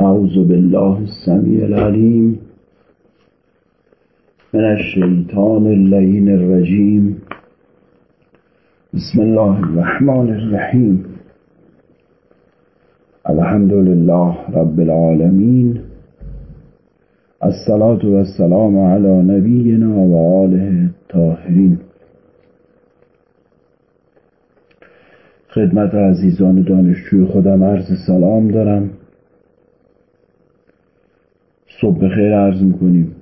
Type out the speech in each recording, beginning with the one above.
أعوذ بالله السميع العليم من الشيطان اللين الرجيم. بسم الله الرحمن الرحيم. الحمد لله رب العالمين. الصلاة والسلام على نبينا وآله الطاهرين. خدمت عزیزان دانشجوی خودم عرض سلام دارم. صبح خیر عرض می‌کنیم.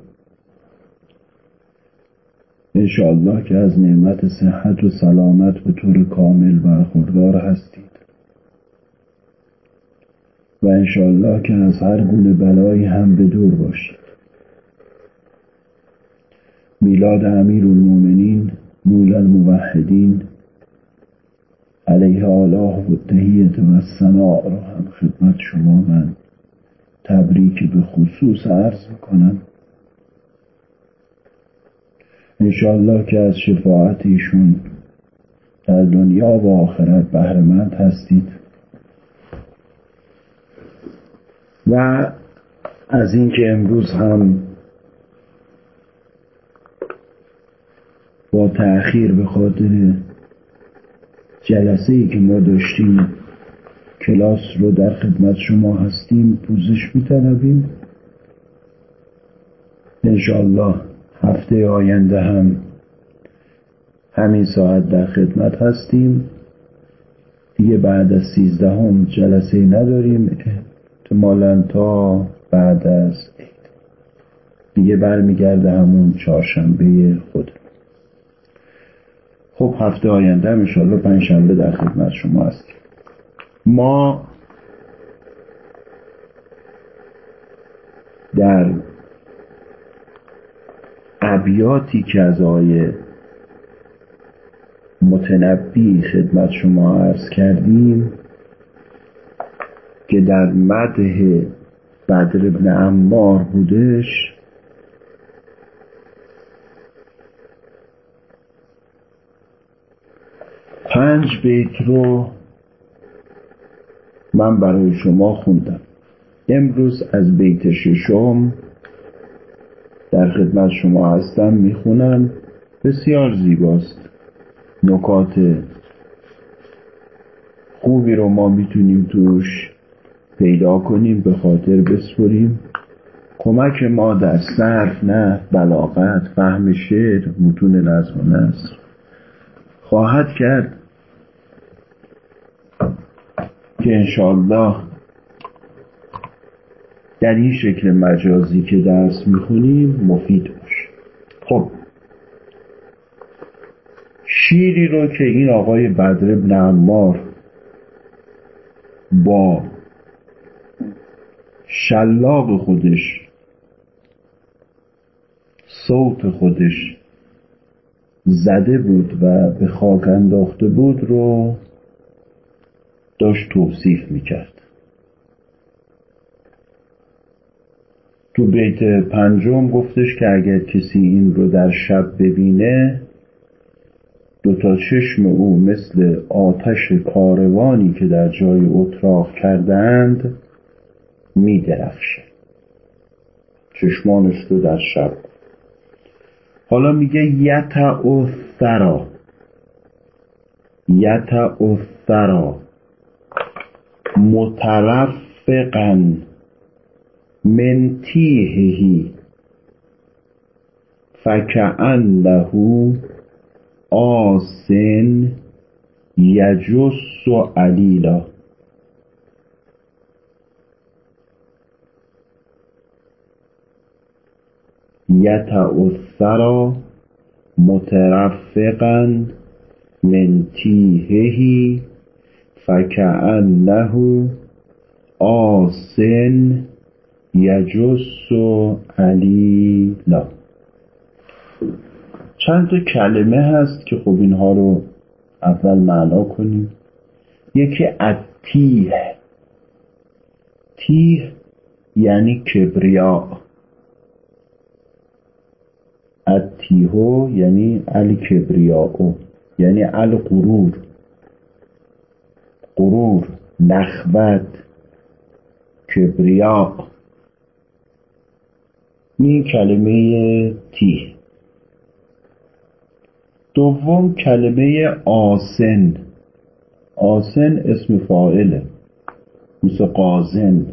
انشاءالله که از نعمت صحت و سلامت به طور کامل برخوردار هستید. و انشاءالله که از هر گونه بلایی هم به دور باشید. میلاد امیر المومنین مولا الموحدین علیه آلاه و تهیت و سناع را هم خدمت شما من تبریک به خصوص عرض می‌کنم. انشاءالله که از شفاعت ایشون در دنیا و آخرت بهرمند هستید. و از اینکه امروز هم با تأخیر به خاطر جلسه ای که ما داشتیم کلاس رو در خدمت شما هستیم پوزش میطلبیم انشاءالله هفته آینده هم همین ساعت در خدمت هستیم. دیگه بعد از سیزدهم جلسه نداریم احتمالا تا بعد از دیگه برمیگرده همون چهارشنبه خود. خب هفته آینده هم انشاءالله پنجشنبه در خدمت شما هستیم. ما در ابیاتی که از آیه متنبی خدمت شما عرض کردیم که در مده بدر ابن عمار بودش پنج بیت رو من برای شما خوندم. امروز از بیت ششم در خدمت شما هستم می‌خونم. بسیار زیباست. نکات خوبی رو ما می‌تونیم توش پیدا کنیم به خاطر بسپریم. کمک ما در صرف نه بلاغت فهم شعر متون نظم و نصر خواهد کرد که انشاءالله در این شکل مجازی که درس می‌خونیم مفید باشه. خب. شیری رو که این آقای بدر ابن عمار با شلاق خودش صوت خودش زده بود و به خاک انداخته بود رو داشت توصیف می‌کرد. تو بیت پنجم گفتش که اگر کسی این رو در شب ببینه دوتا چشم او مثل آتش کاروانی که در جای اتراق کردند می درخشه چشمانش رو در شب. حالا میگه یتا ثرا یتا ثرا مترفقا من تیههی فکعنه آسن یجس علیلا یتعثرا مترفقا من تیههی فکعنه آسن یجس علیلا. چند تا کلمه هست که خب اینها رو اول معنا کنیم. یکی اتیه تیه یعنی کبریا. اتیهو یعنی الکبریاو یعنی القرور غرور نخوت کبریا. این کلمه تی. دوم کلمه آسن. آسن اسم فاعله. مثل قازن.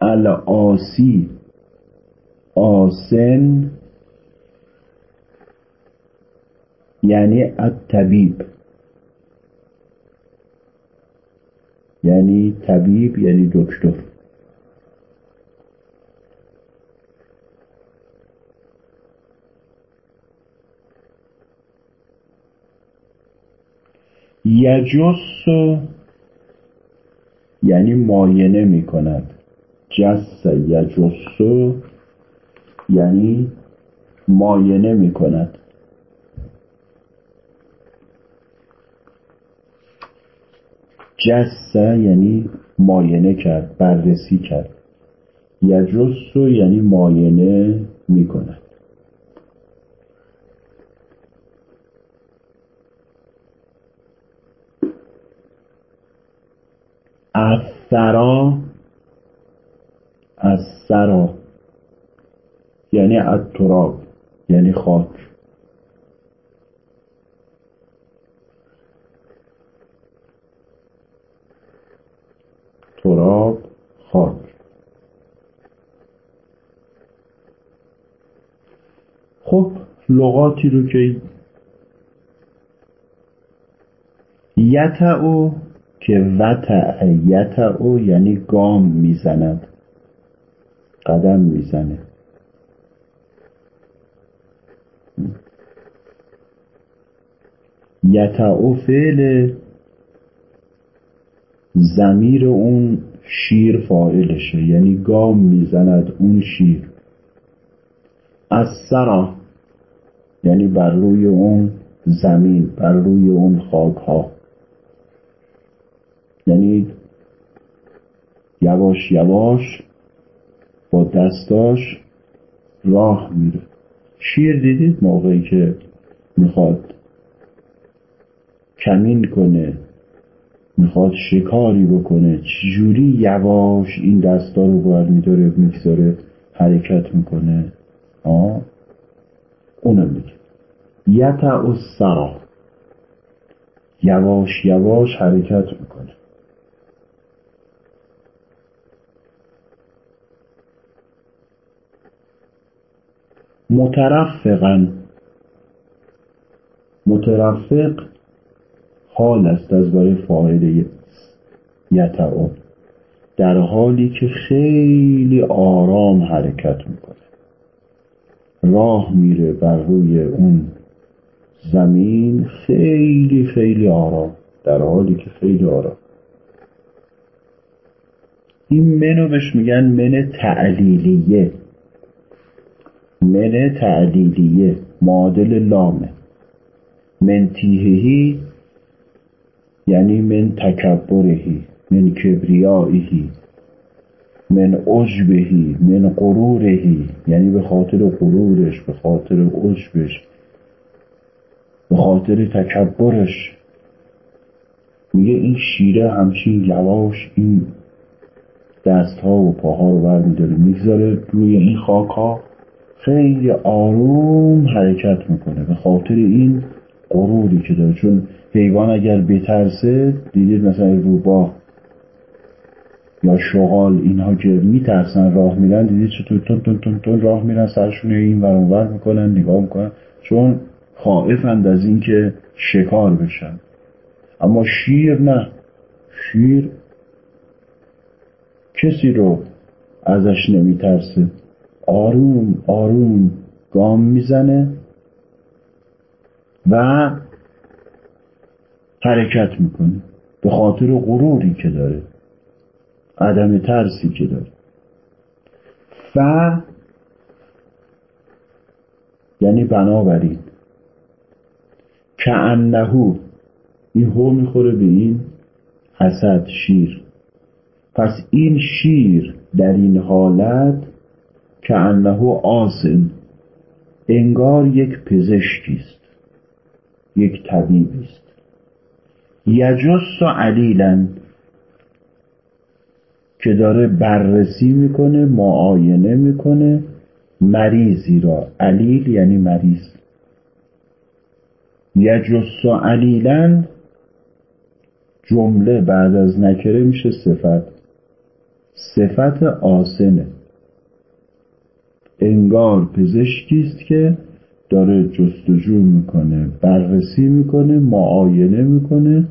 الآسی آسن یعنی الطبیب. یعنی طبیب یعنی دکتر. یجس یعنی ماینه می کند جس یجس یعنی ماینه می کند جس یعنی ماینه کرد بررسی کرد. یجس یعنی ماینه می کند از سرا یعنی التراب یعنی خاک. تراب خاک خب لغاتی رو که یتعو که وتع او یعنی گام می‌زند قدم می‌زنه. یتعو فعل زمیر اون شیر فاعلشه یعنی گام می‌زند اون شیر. از سرا یعنی بر روی اون زمین بر روی اون خاک ها یعنی یواش یواش با دستاش راه میره. شیر دیدید موقعی که می‌خواد کمین کنه می‌خواد شکاری بکنه. چجوری یواش این دستا رو بر میداره می‌گذاره حرکت می‌کنه؟ آه اونو میگه. یتع سرا یواش یواش حرکت می‌کنه. مترفقا. مترفق حال است از برای فاعل یتعو در حالی که خیلی آرام حرکت می‌کنه. راه میره بر روی اون زمین خیلی خیلی آرام. در حالی که خیلی آرام. این منو بهش میگن من تعلیلیه. من تعلیلیه. معادل لامه. من تیههی یعنی من تکبرهی من کبریائهی من عجبهی من غرورهی یعنی به خاطر غرورش به خاطر عجبش به خاطر تکبرش. میگه این شیره همچین یواش این دست ها و پاها رو برمیداره می‌گذاره روی این خاک ها خیلی آروم حرکت می‌کنه به خاطر این غروری که داره. چون حیوان اگر بترسه دیدید مثلا روباه یا شغال اینها که میترسن راه میرن دیدید چطور تون تون تون تون راه میرن سرشون این ور می‌کنن نگاه می‌کنن. چون خائفند از اینکه شکار بشن. اما شیر نه. شیر کسی رو ازش نمیترسه. آروم آروم گام می‌زنه و حرکت می‌کنه. به خاطر غروری که داره. عدم ترسی که داره. ف یعنی بنابراین که انهو این هو می‌خوره به این حسد شیر. پس این شیر در این حالت که انهو آسن. انگار یک پزشکی است. یک طبیبی است. یجس علیلا که داره بررسی می‌کنه معاینه می‌کنه مریضی را. علیل یعنی مریض. یجس علیلا جمله بعد از نکره میشه صفت. صفت آسنه. انگار پزشکی است که داره جستجو می‌کنه بررسی می‌کنه معاینه می‌کنه.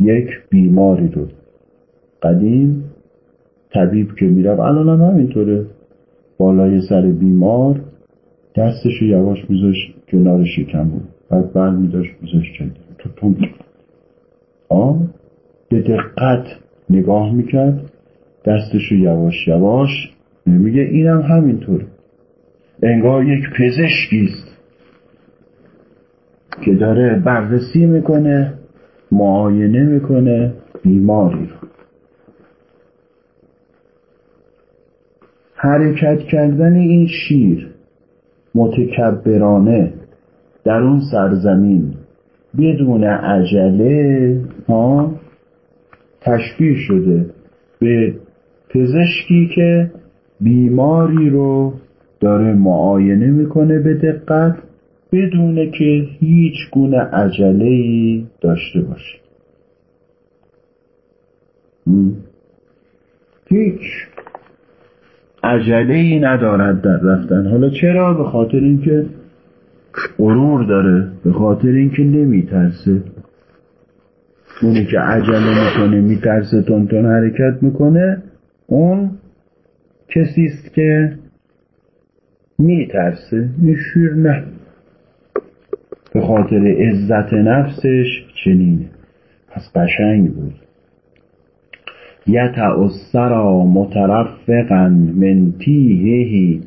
یک بیماری رو. قدیم طبیب که می‌رفت الان هم همینطوره. بالای سر بیمار دستشو یواش میذاش کنار شکم بود بعد بر میداشت میذاش تو تو به دقت نگاه می‌کرد دستشو یواش یواش میگه اینم همینطوره انگار یک پزشکیست که داره بررسی می‌کنه. معاینه می‌کنه بیماری رو. حرکت کردن این شیر متکبرانه در اون سرزمین بدون عجله ها تشبیه شده به پزشکی که بیماری رو داره معاینه می‌کنه به دقت. بدونه که هیچ گونه عجله ای داشته باشه هیچ عجله ای ندارد در رفتن. حالا چرا؟ به خاطر اینکه غرور داره. به خاطر اینکه نمیترسه. اونی که عجله می‌کنه میترسه تون حرکت می‌کنه اون کسی است که میترسه. این شیر نه. به خاطر عزت نفسش چنینه پس قشنگ بود. یتع السرا مترفقا من تیههی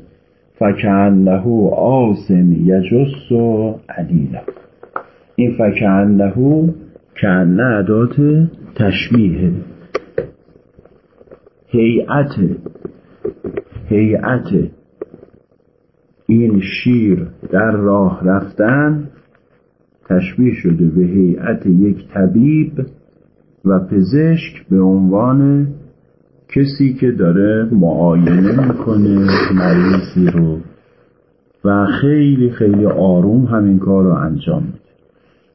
فکعنه آسم یجس و علیلا این فکعنه کنه عدات تشمیه هیئت. هیئت. این شیر در راه رفتن تشبیه شده به هیئت یک طبیب و پزشک به عنوان کسی که داره معاینه می‌کنه مریضی رو. و خیلی خیلی آروم همین کار رو انجام میده.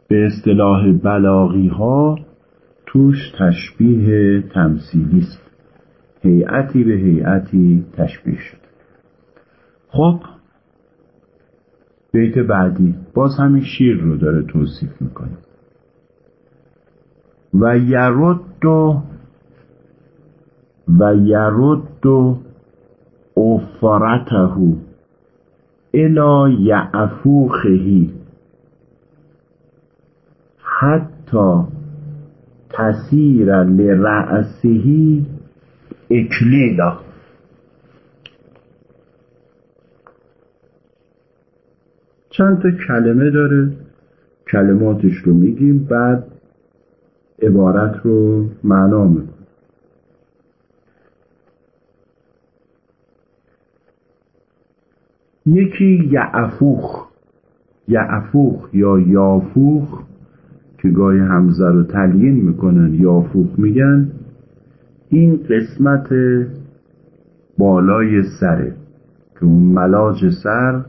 به اصطلاح بلاغی ها توش تشبیه تمثیلی است. هیئتی به هیئتی تشبیه شده. خب بیت بعدی. باز همین شیر رو داره توصیف می‌کنه. و یرد و و یرد و افرته الا یعفوخهی حتی تسیر لرأسهی اکلیلا. چند تا کلمه داره. کلماتش رو میگیم بعد عبارت رو معنا می‌کنیم. یکی یعفوخ یعفوخ یا یافوخ که گاهی همزه رو تلین می‌کنن یافوخ میگن. این قسمت بالای سره که اون ملاج سر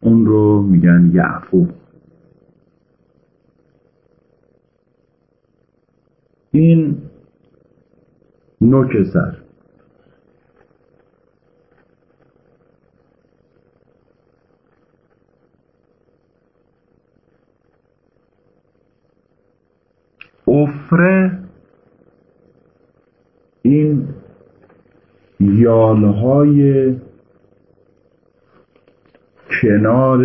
اون رو میگن یعفو این نوک سر. افره این یالهای کنار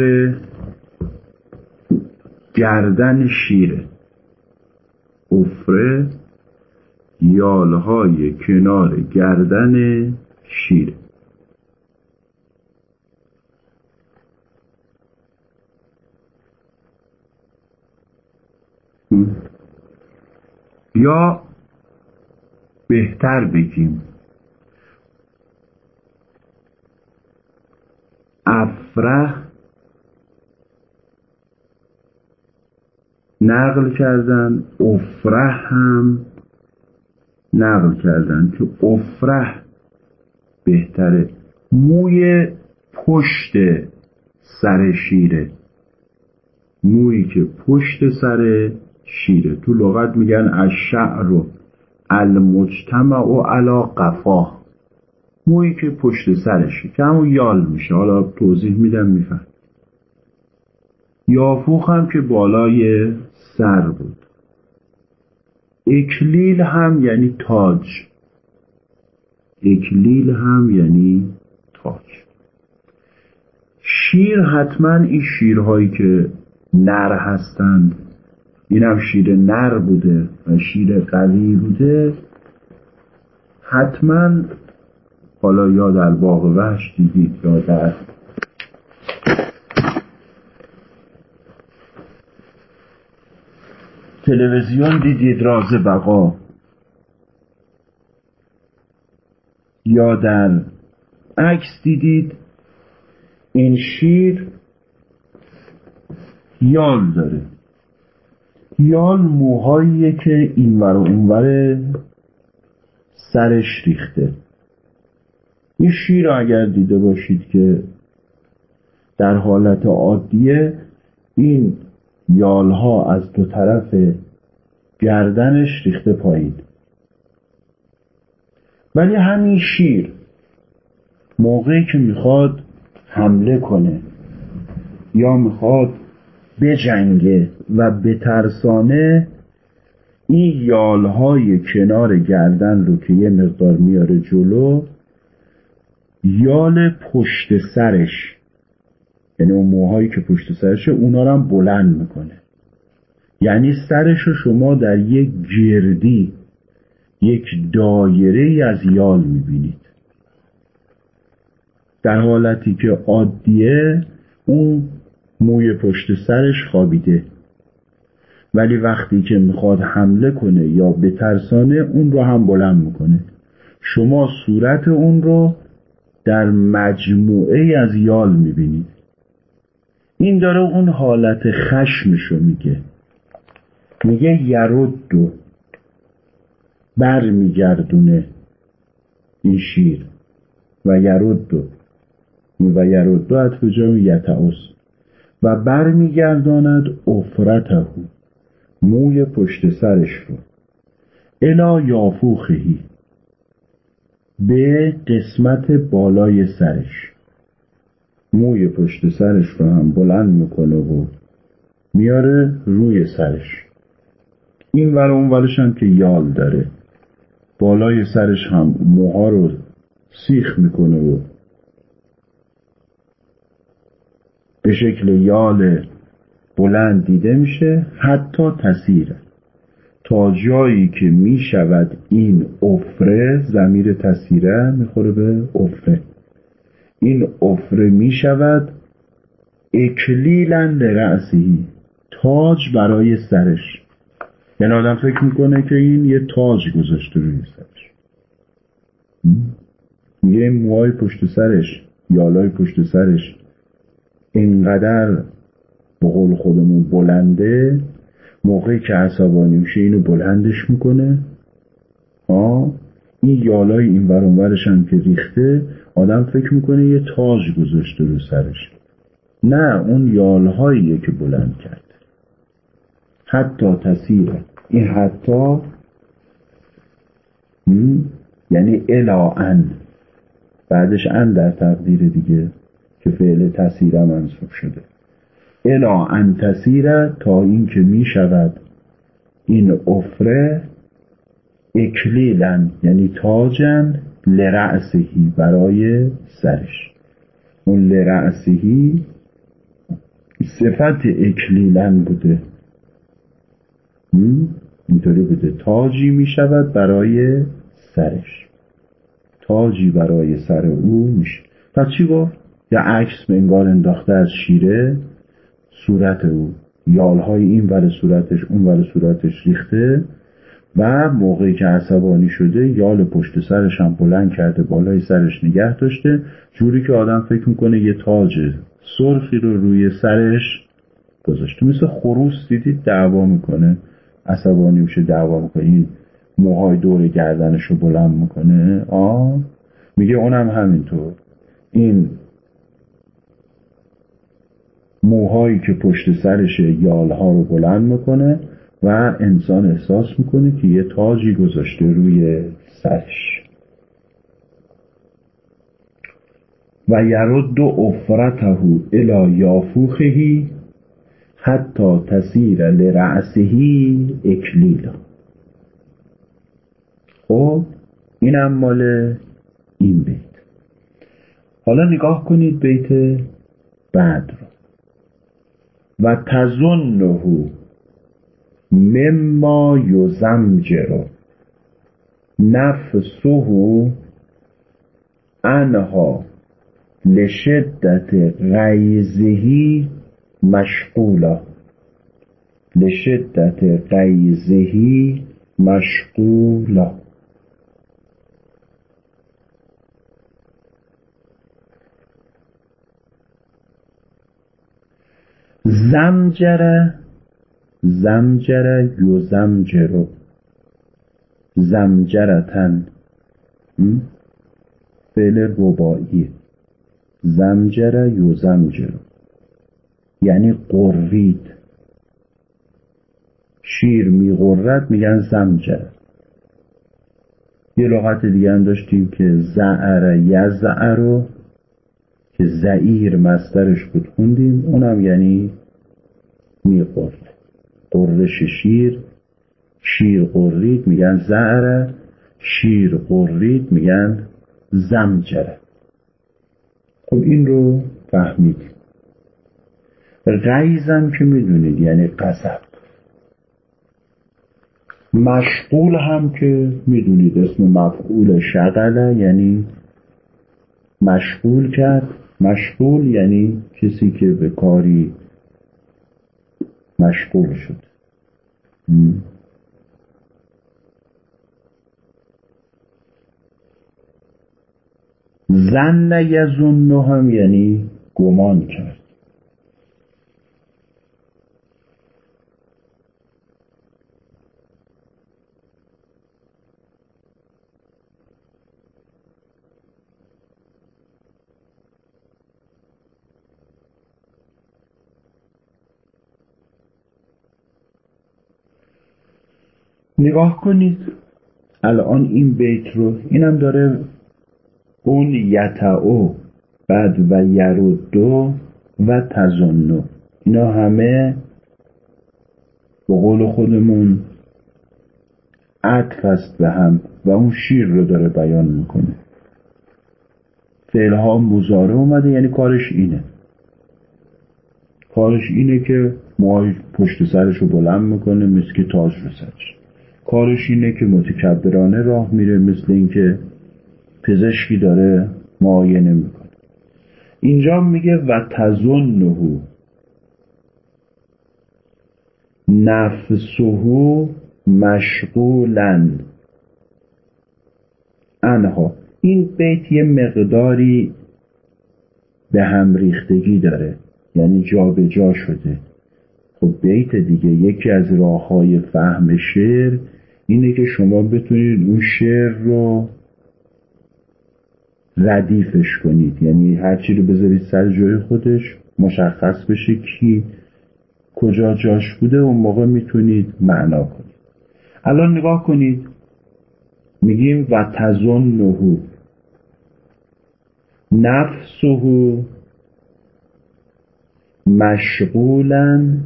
گردن شیره افره یالهای کنار گردن شیره یا بهتر بگیم. افره نقل کردن افره هم نقل کردن که افره بهتره. موی پشت سر شیره. مویی که پشت سر شیره. تو لغت میگن الشعر المجتمع و علا قفاه. مویی که پشت سرشه که همون یال میشه. حالا توضیح میدم میفهم. یافوخ هم که بالای سر بود. اکلیل هم یعنی تاج. اکلیل هم یعنی تاج. شیر حتما این شیرهایی که نر هستند. این هم شیر نر بوده و شیر قوی بوده. حتما حالا یا در باغ وحش دیدید یا در تلویزیون دیدید راز بقا یا در عکس دیدید این شیر یال داره. یال موهاییه که اینور و اونور سرش ریخته. این شیر اگر دیده باشید که در حالت عادیه این یالها از دو طرف گردنش ریخته پایین. ولی همین شیر موقعی که می‌خواد حمله کنه یا می‌خواد بجنگه و بترسانه این یالهای کنار گردن رو که یه مقدار میاره جلو یال پشت سرش یعنی اون موهایی که پشت سرشه اونا رو هم بلند می‌کنه. یعنی سرش رو شما در یک گردی یک دایره ای از یال می‌بینید. در حالتی که عادیه اون موی پشت سرش خوابیده. ولی وقتی که می‌خواد حمله کنه یا بترسانه اون رو هم بلند می‌کنه. شما صورت اون رو در مجموعه از یال می‌بینید. این داره اون حالت خشمشو میگه. میگه یرد بر میگردونه این شیر. و یرد و یرد عطف جای یتعوس و برمیگرداند افرته موی پشت سرش رو. الا یافوخهی. به قسمت بالای سرش. موی پشت سرش رو هم بلند می‌کنه و میاره روی سرش. این ور اون ورش هم که یال داره. بالای سرش هم موها رو سیخ می‌کنه و به شکل یال بلند دیده میشه حتی تسیره. تا جایی که می شود این افره زمیر تسیره می‌خوره به افره این افره می شود اکلیلا لرأسی تاج برای سرش. یعنی آدم فکر می‌کنه که این یه تاج گذاشته روی سرش. میگه موهای پشت سرش یالای پشت سرش اینقدر به قول خودمون بلنده موقعی که عصبانی میشه اینو بلندش می‌کنه. آه این یالای این ورانورش هم که ریخته آدم فکر می‌کنه یه تاج گذاشته رو سرش. نه اون یالهاییه که بلند کرد. حتی تصیره این حتی یعنی الا بعدش ان در تقدیر دیگه که فعل تسیره منصوب شده. الا ان تا اینکه می شود. این افره اکلیلن یعنی تاجن لرعسهی برای سرش. اون لرعسهی صفت اکلیلن بوده. اینطوری بوده. تاجی می شود برای سرش. تاجی برای سر او میشه پس چی گفت؟ یا عکس انگار انداخته از شیره. صورت او. یالهای این ور صورتش اون ور صورتش ریخته و موقعی که عصبانی شده یال پشت سرش هم بلند کرده بالای سرش نگه داشته. جوری که آدم فکر می‌کنه یه تاج سرخی رو روی سرش گذاشته. مثل خروس دیدید؟ دعوا می‌کنه. عصبانی میشه دعوا می‌کنه. این موهای دور گردنش رو بلند می‌کنه. آه. میگه اونم همینطور. این موهایی که پشت سرش یالها رو بلند می‌کنه و انسان احساس می‌کنه که یه تاجی گذاشته روی سرش. و یرد افرته الى یافوخهی حتی تسیر لرعسهی اکلیلا خب اینم مال این بیت. حالا نگاه کنید بیت بعد رو. و تظنه مما یزمجر نفسه انها لشدت غیزهی مشغولا لشدت غیزهی مشغولا زمجره زمجره یو زمجرو. زمجرتن. فعل رباعی. زمجره یو زمجرو. یعنی قرید. شیر میغرد میگن زمجره. یه لغت دیگه هم داشتیم که زعر یزعرو. که زعیر مسترش بود خوندیم اونم یعنی میقرد قررش شیر شیر قرید میگن زعره شیر قرید میگن زمجره. خب این رو فهمیدیم. غیزم که می‌دونید یعنی قصب مشغول هم که می‌دونید اسم مفعول شغله یعنی مشغول کرد. مشغول یعنی کسی که به کاری مشغول شد. زن یزن هم یعنی گمان کرد. نگاه کنید. الان این بیت رو اینم داره اون یتعو بعد و یردو و تزنو اینا همه به قول خودمون عطف است به هم و اون شیر رو داره بیان می‌کنه. فعلها مزاره اومده یعنی کارش اینه. کارش اینه که موهای پشت سرش رو بلند می‌کنه مثل که تاج رو سرش. کارش اینه که متکبرانه راه میره مثل اینکه پزشکی داره معاینه می‌کنه. اینجا میگه و تظنه نفسه مشغولا انها این بیت یه مقداری به هم ریختگی داره. یعنی جا به جا شده. خب بیت دیگه یکی از راه های فهم شعر اینه که شما بتونید اون شعر رو ردیفش کنید. یعنی هر چی رو بذارید سر جای خودش مشخص بشه کی کجا جاش بوده اون موقع می‌تونید معنا کنید. الان نگاه کنید. میگیم و تظنه نفسه مشغولا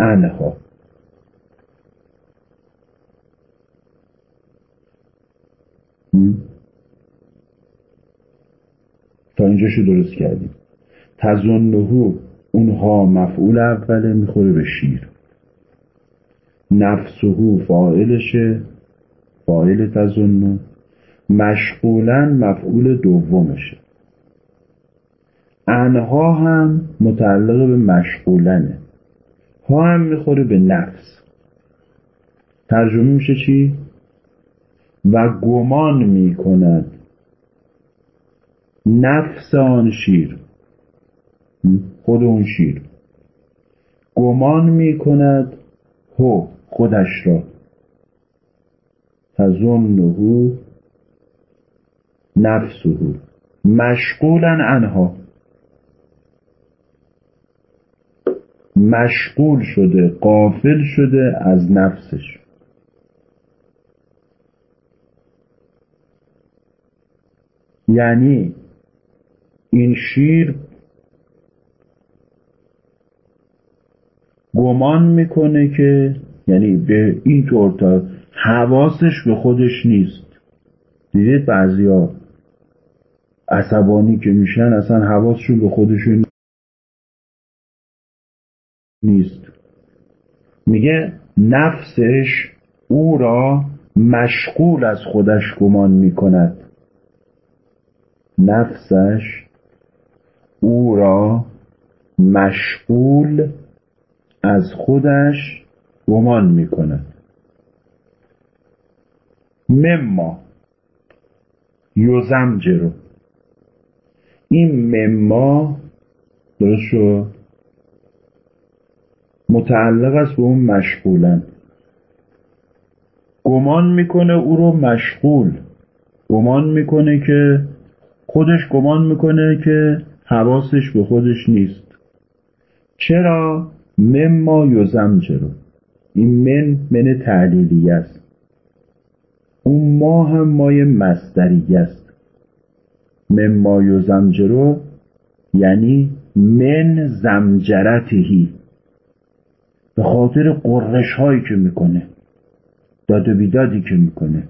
انها تا اینجاشو درست کردیم. تظنهو اونها مفعول اوله می‌خوره به شیر. نفسهو فاعلشه فاعل تظنه مشغولا مفعول دومشه. انها هم متعلق به مشغولنه. ها هم می‌خوره به نفس. ترجمه میشه چی؟ و گمان می‌کند. نفس آن شیر. خود اون شیر. گمان می کند هو خودش را. تظنه نفسه. مشغولا عنها مشغول شده قافل شده از نفسش. یعنی این شیر گمان می‌کنه که یعنی به این طور تا حواسش به خودش نیست. دیدید بعضیا عصبانی که میشن اصلا حواسشون به خودشون نیست. میگه نفسش او را مشغول از خودش گمان می‌کند. نفسش او را مشغول از خودش گمان می‌کند مما یوزمجرو این مما درست شد متعلق است به اون مشغولن. گمان می‌کنه او رو مشغول. گمان می‌کنه که خودش گمان می‌کنه که حواسش به خودش نیست. چرا؟ مما یزمجرو این من من تعلیلی است. اون ما هم مای مصدری است. مما یزمجرو یعنی من زمجرتهی. به خاطر قررش هایی که می‌کنه. داد و بیدادی که می‌کنه.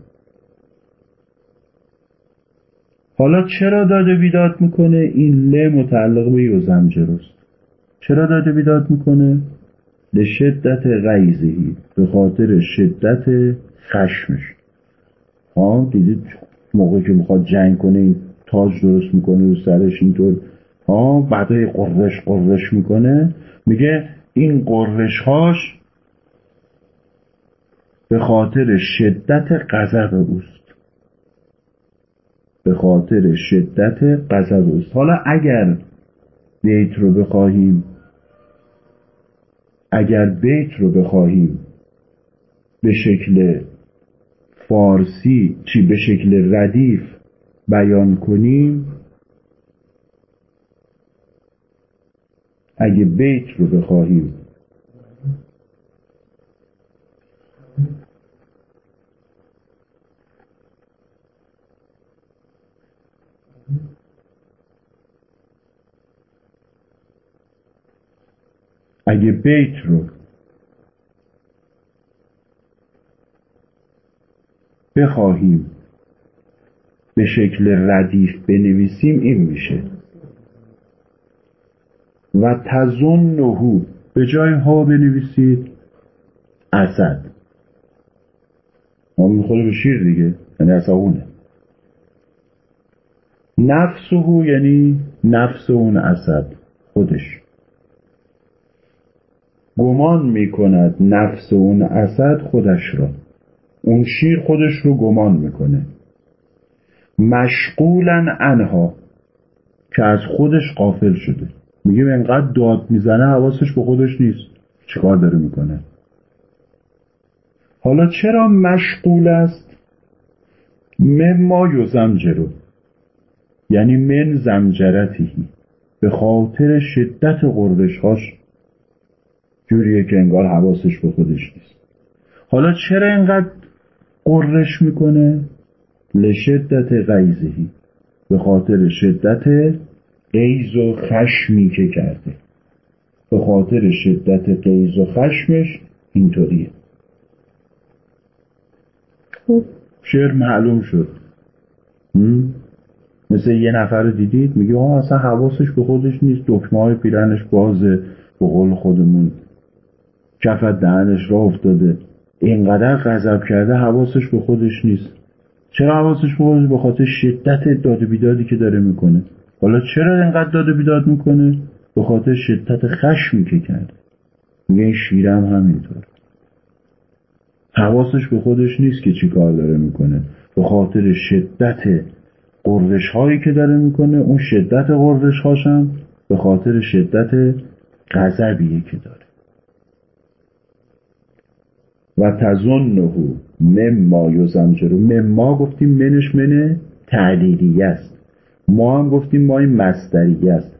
حالا چرا داد و بیداد می‌کنه؟ این ل متعلق به یوزمجروست چرا داد و بیداد می‌کنه؟ لشدت غیزهی به خاطر شدت خشمش. ها دیدید موقعی که می‌خواد جنگ کنه این تاج درست می‌کنه رو سرش اینطور. ها بعدای قررش قررش می‌کنه. میگه این قررش هاش به خاطر شدت غضب اوست. به خاطر شدت غضب اوست. حالا اگر بیت رو بخواهیم اگر بیت رو بخواهیم به شکل فارسی چی به شکل ردیف بیان کنیم اگه بیت رو بخواهیم اگه بیت رو بخواهیم به شکل ردیف بنویسیم این میشه. و تظنه به جای ها بنویسید اسد. ما می‌خوره به شیر دیگه یعنی اصابونه نفسه یعنی نفس اون اسد خودش. گمان می‌کند نفس اون اسد خودش را. اون شیر خودش رو گمان می‌کنه. مشغولا انها که از خودش قافل شده. میگه انقدر داد می‌زنه حواسش به خودش نیست. چیکار داره می‌کنه؟ حالا چرا مشغول است؟ مما یزمجرو یعنی من زمجرتی به خاطر شدت قربشهاش جوریه که انگار حواسش به خودش نیست. حالا چرا اینقدر قررش می‌کنه؟ لشدت غیزهی به خاطر شدت قیز و خشمی که کرده. به خاطر شدت قیز و خشمش اینطوریه. خب شعر معلوم شد. مثل یه نفر دیدید؟ میگه اصلا حواسش به خودش نیست. دکمه های پیرنش بازه. به قول خودمون. کفت دهنش را افتاده. اینقدر غضب کرده حواسش به خودش نیست. چرا حواسش به خودش؟ به خاطر شدت داد بیدادی که داره می‌کنه. حالا چرا اینقدر داد بیداد می‌کنه؟ به خاطر شدت خشمی که کرده. میگه این شیرم همینطور. حواسش به خودش نیست که چی کار داره می‌کنه. به خاطر شدت قررش هایی که داره می‌کنه اون شدت قررش هاشم به خاطر شدت غضبیه که داره. و تظنه مما یزمجرو مما گفتیم منش منه؟ تعلیلیه است. ما هم گفتیم ما این مستریه است.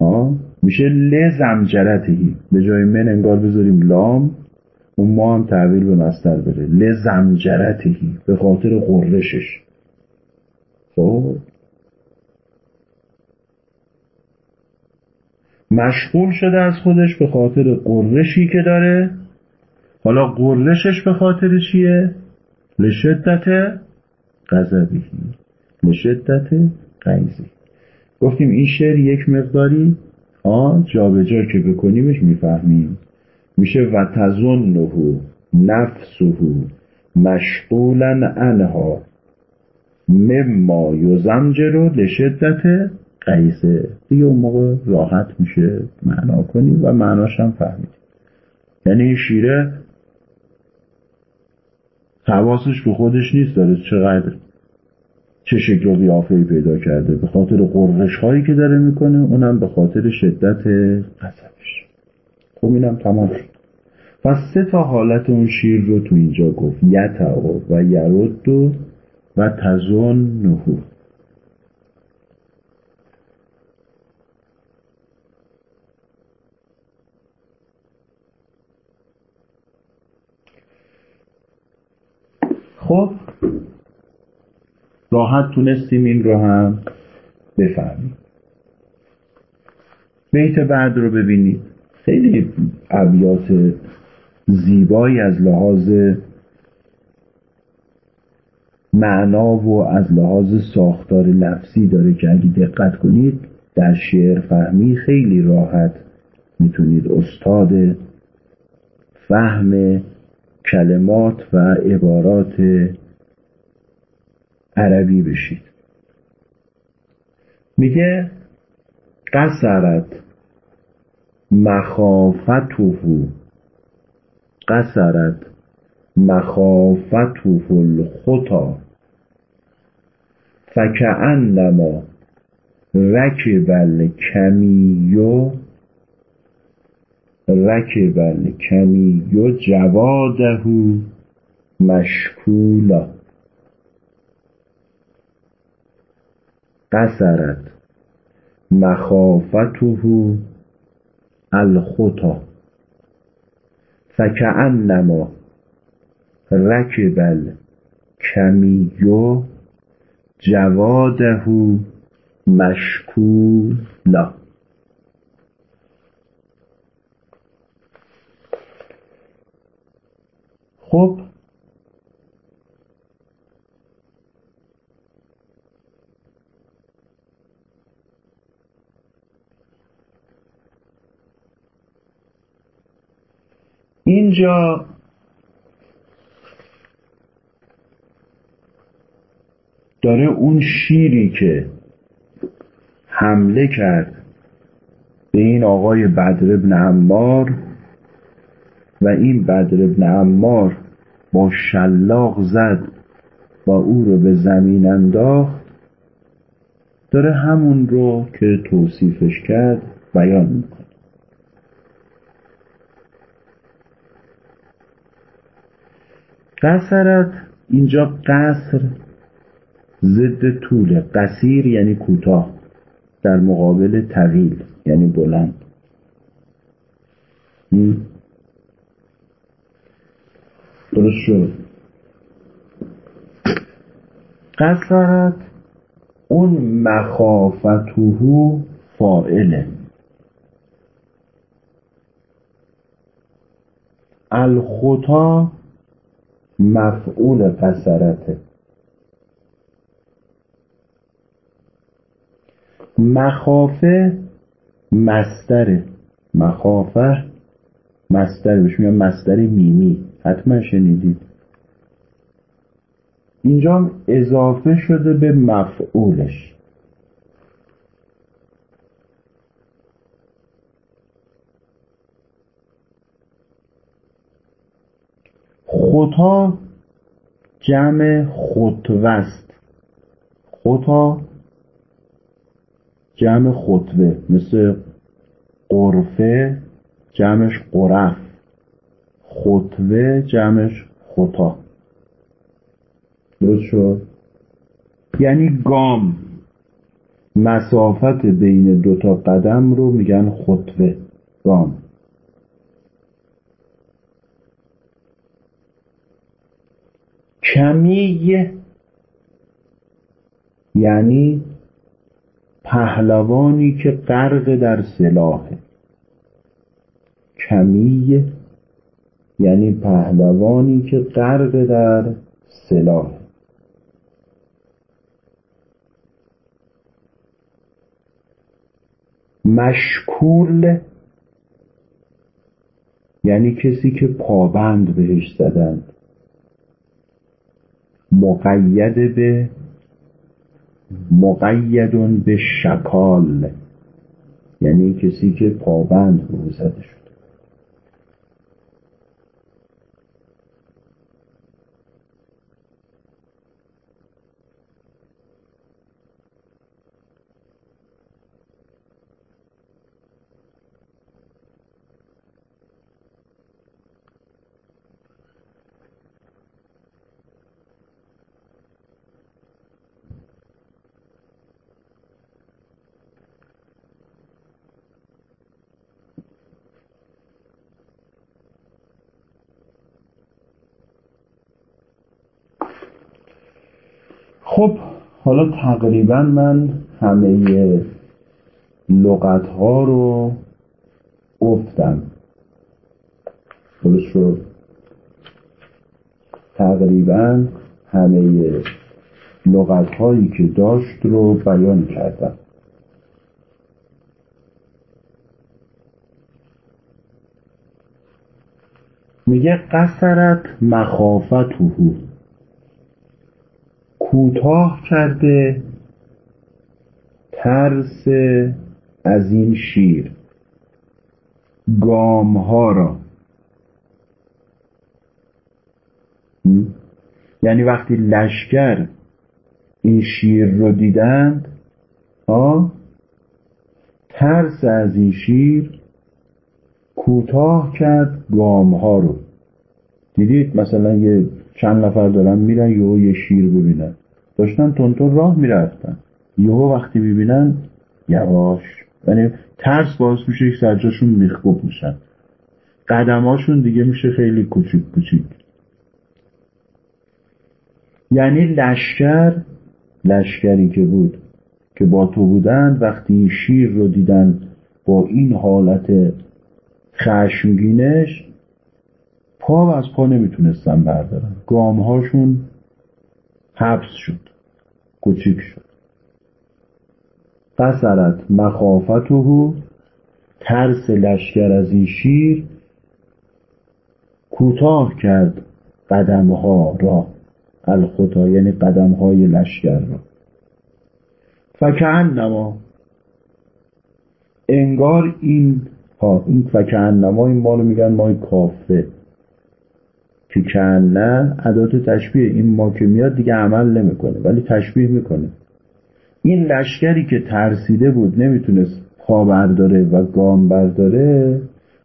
ها میشه لزمجرتهی به جای من انگار بذاریم لام اون ما هم تحویل به مستر بره لزمجرتهی به خاطر قرشش خب؟ مشغول شده از خودش به خاطر قرشی که داره. حالا قرشش به خاطر چیه؟ لشدت غضبی. لشدت قیزی گفتیم این شعر یک مقداری آ جابجا جا که بکنیمش می‌فهمیم. میشه و تظنه نفسه مشغولا انها مما یزمجرو لشدت قیسه دیگه اون موقع راحت میشه معنا کنی و معناش هم فهمید یعنی این شیره حواسش به خودش نیست داره چقدر چه شکل و قیافه پیدا کرده. به خاطر قررش هایی که داره می‌کنه اونم به خاطر شدت قصبش خب اینم تمام شد. پس سه تا حالت اون شیر رو تو اینجا گفت. یتعو و یرد و تزون نهو. خب راحت تونستیم این رو هم بفهمیم. بیت بعد رو ببینید. خیلی ابیات زیبایی از لحاظ معنا و از لحاظ ساختار لفظی داره که اگه دقت کنید در شعر فهمی خیلی راحت می‌تونید استاد فهم کلمات و عبارات عربی بشید. میگه قصرت مخافته قصرت مخافته الخطا فکعنما رکب الکمیو رکب الکمیو جواده مشکولا. قصرت مخافته الخطا. فکعنما رکب الکمیو جواده مشکولا. خب اینجا داره اون شیری که حمله کرد به این آقای بدر ابن عمار و این بدر ابن عمار با شلاق زد و او رو به زمین انداخت داره همون رو که توصیفش کرد بیان می‌کنه. قصرت اینجا قصر ضد طول قصیر یعنی کوتاه در مقابل طویل یعنی بلند. درست شد قصرت اون مخافته فائله الخطا مفعول قصرته مخافه مستره مخافه مستر بهش میگن مستر میمی. حتما شنیدید. اینجا اضافه شده به مفعولش. خطا جمع خطوه است خطا جمع خطوه. مثل قرفه جمعش قرف. خطوه جمعش خطا. درست شد؟ یعنی گام مسافت بین دوتا قدم رو میگن خطوه گام. کمی یعنی پهلوانی که غرق در سلاحه. کمی یعنی پهلوانی که غرق در سلاح. مشکول یعنی کسی که پابند بهش زدند مقید به مقیدون به شکال. یعنی کسی که پابند به زده خب تقریبا من همه لغت ها رو گفتم درست شد. تقریبا همه لغت هایی که داشت رو بیان کردم. میگه قصرت مخافته. کوتاه کرده ترس از این شیر گام ها را یعنی وقتی لشکر این شیر رو دیدند ها ترس از این شیر کوتاه کرد گام ها رو. دیدید مثلا یه چند نفر دارن میرن یهو یه شیر ببینن. داشتن تونتون راه می‌رفتن. یهو وقتی می‌بینن یواش یعنی ترس باعث میشه یک سرجاشون میخکوب میشن. قدماشون دیگه میشه خیلی کوچیک کوچیک. یعنی لشکر لشکری که بود که با تو بودند وقتی شیر رو دیدن با این حالت خشمگینش پا و از پا نمی‌تونستن بردارن. گامهاشون حبس شد. کوچیک شد. قصرت مخافته ترس لشکر از این شیر کوتاه کرد قدمها را. الخطا یعنی قدمهای لشکر را. فکهن نما انگار این ها این فکهن نما این مالو میگن مای کافه. که کنه ادات تشبیه. این ما که میاد دیگه عمل نمی‌کنه ولی تشبیه می‌کنه. این لشکری که ترسیده بود نمی‌تونست پا برداره و گام برداره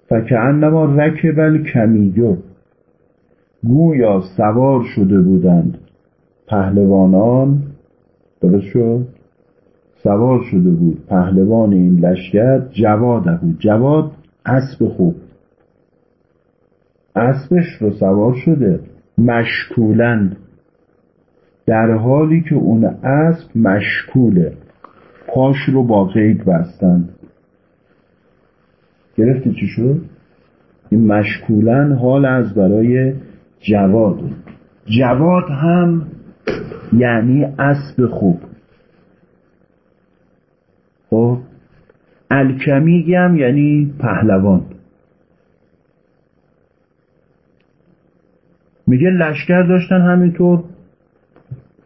فکعنما رکبل کمیو گویا سوار شده بودند پهلوانان. درست شد؟ سوار شده بود پهلوان این لشکر جواده بود جواد اسب خوب. اسبش رو سوار شده. مشکولن. در حالی که اون اسب مشکوله. پاش رو با قید بستن. گرفتی چی شد؟ این مشکولن حال از برای جواد. جواد هم یعنی اسب خوب. خب؟ الکمی هم یعنی پهلوان. میگه لشکر داشتن همینطور.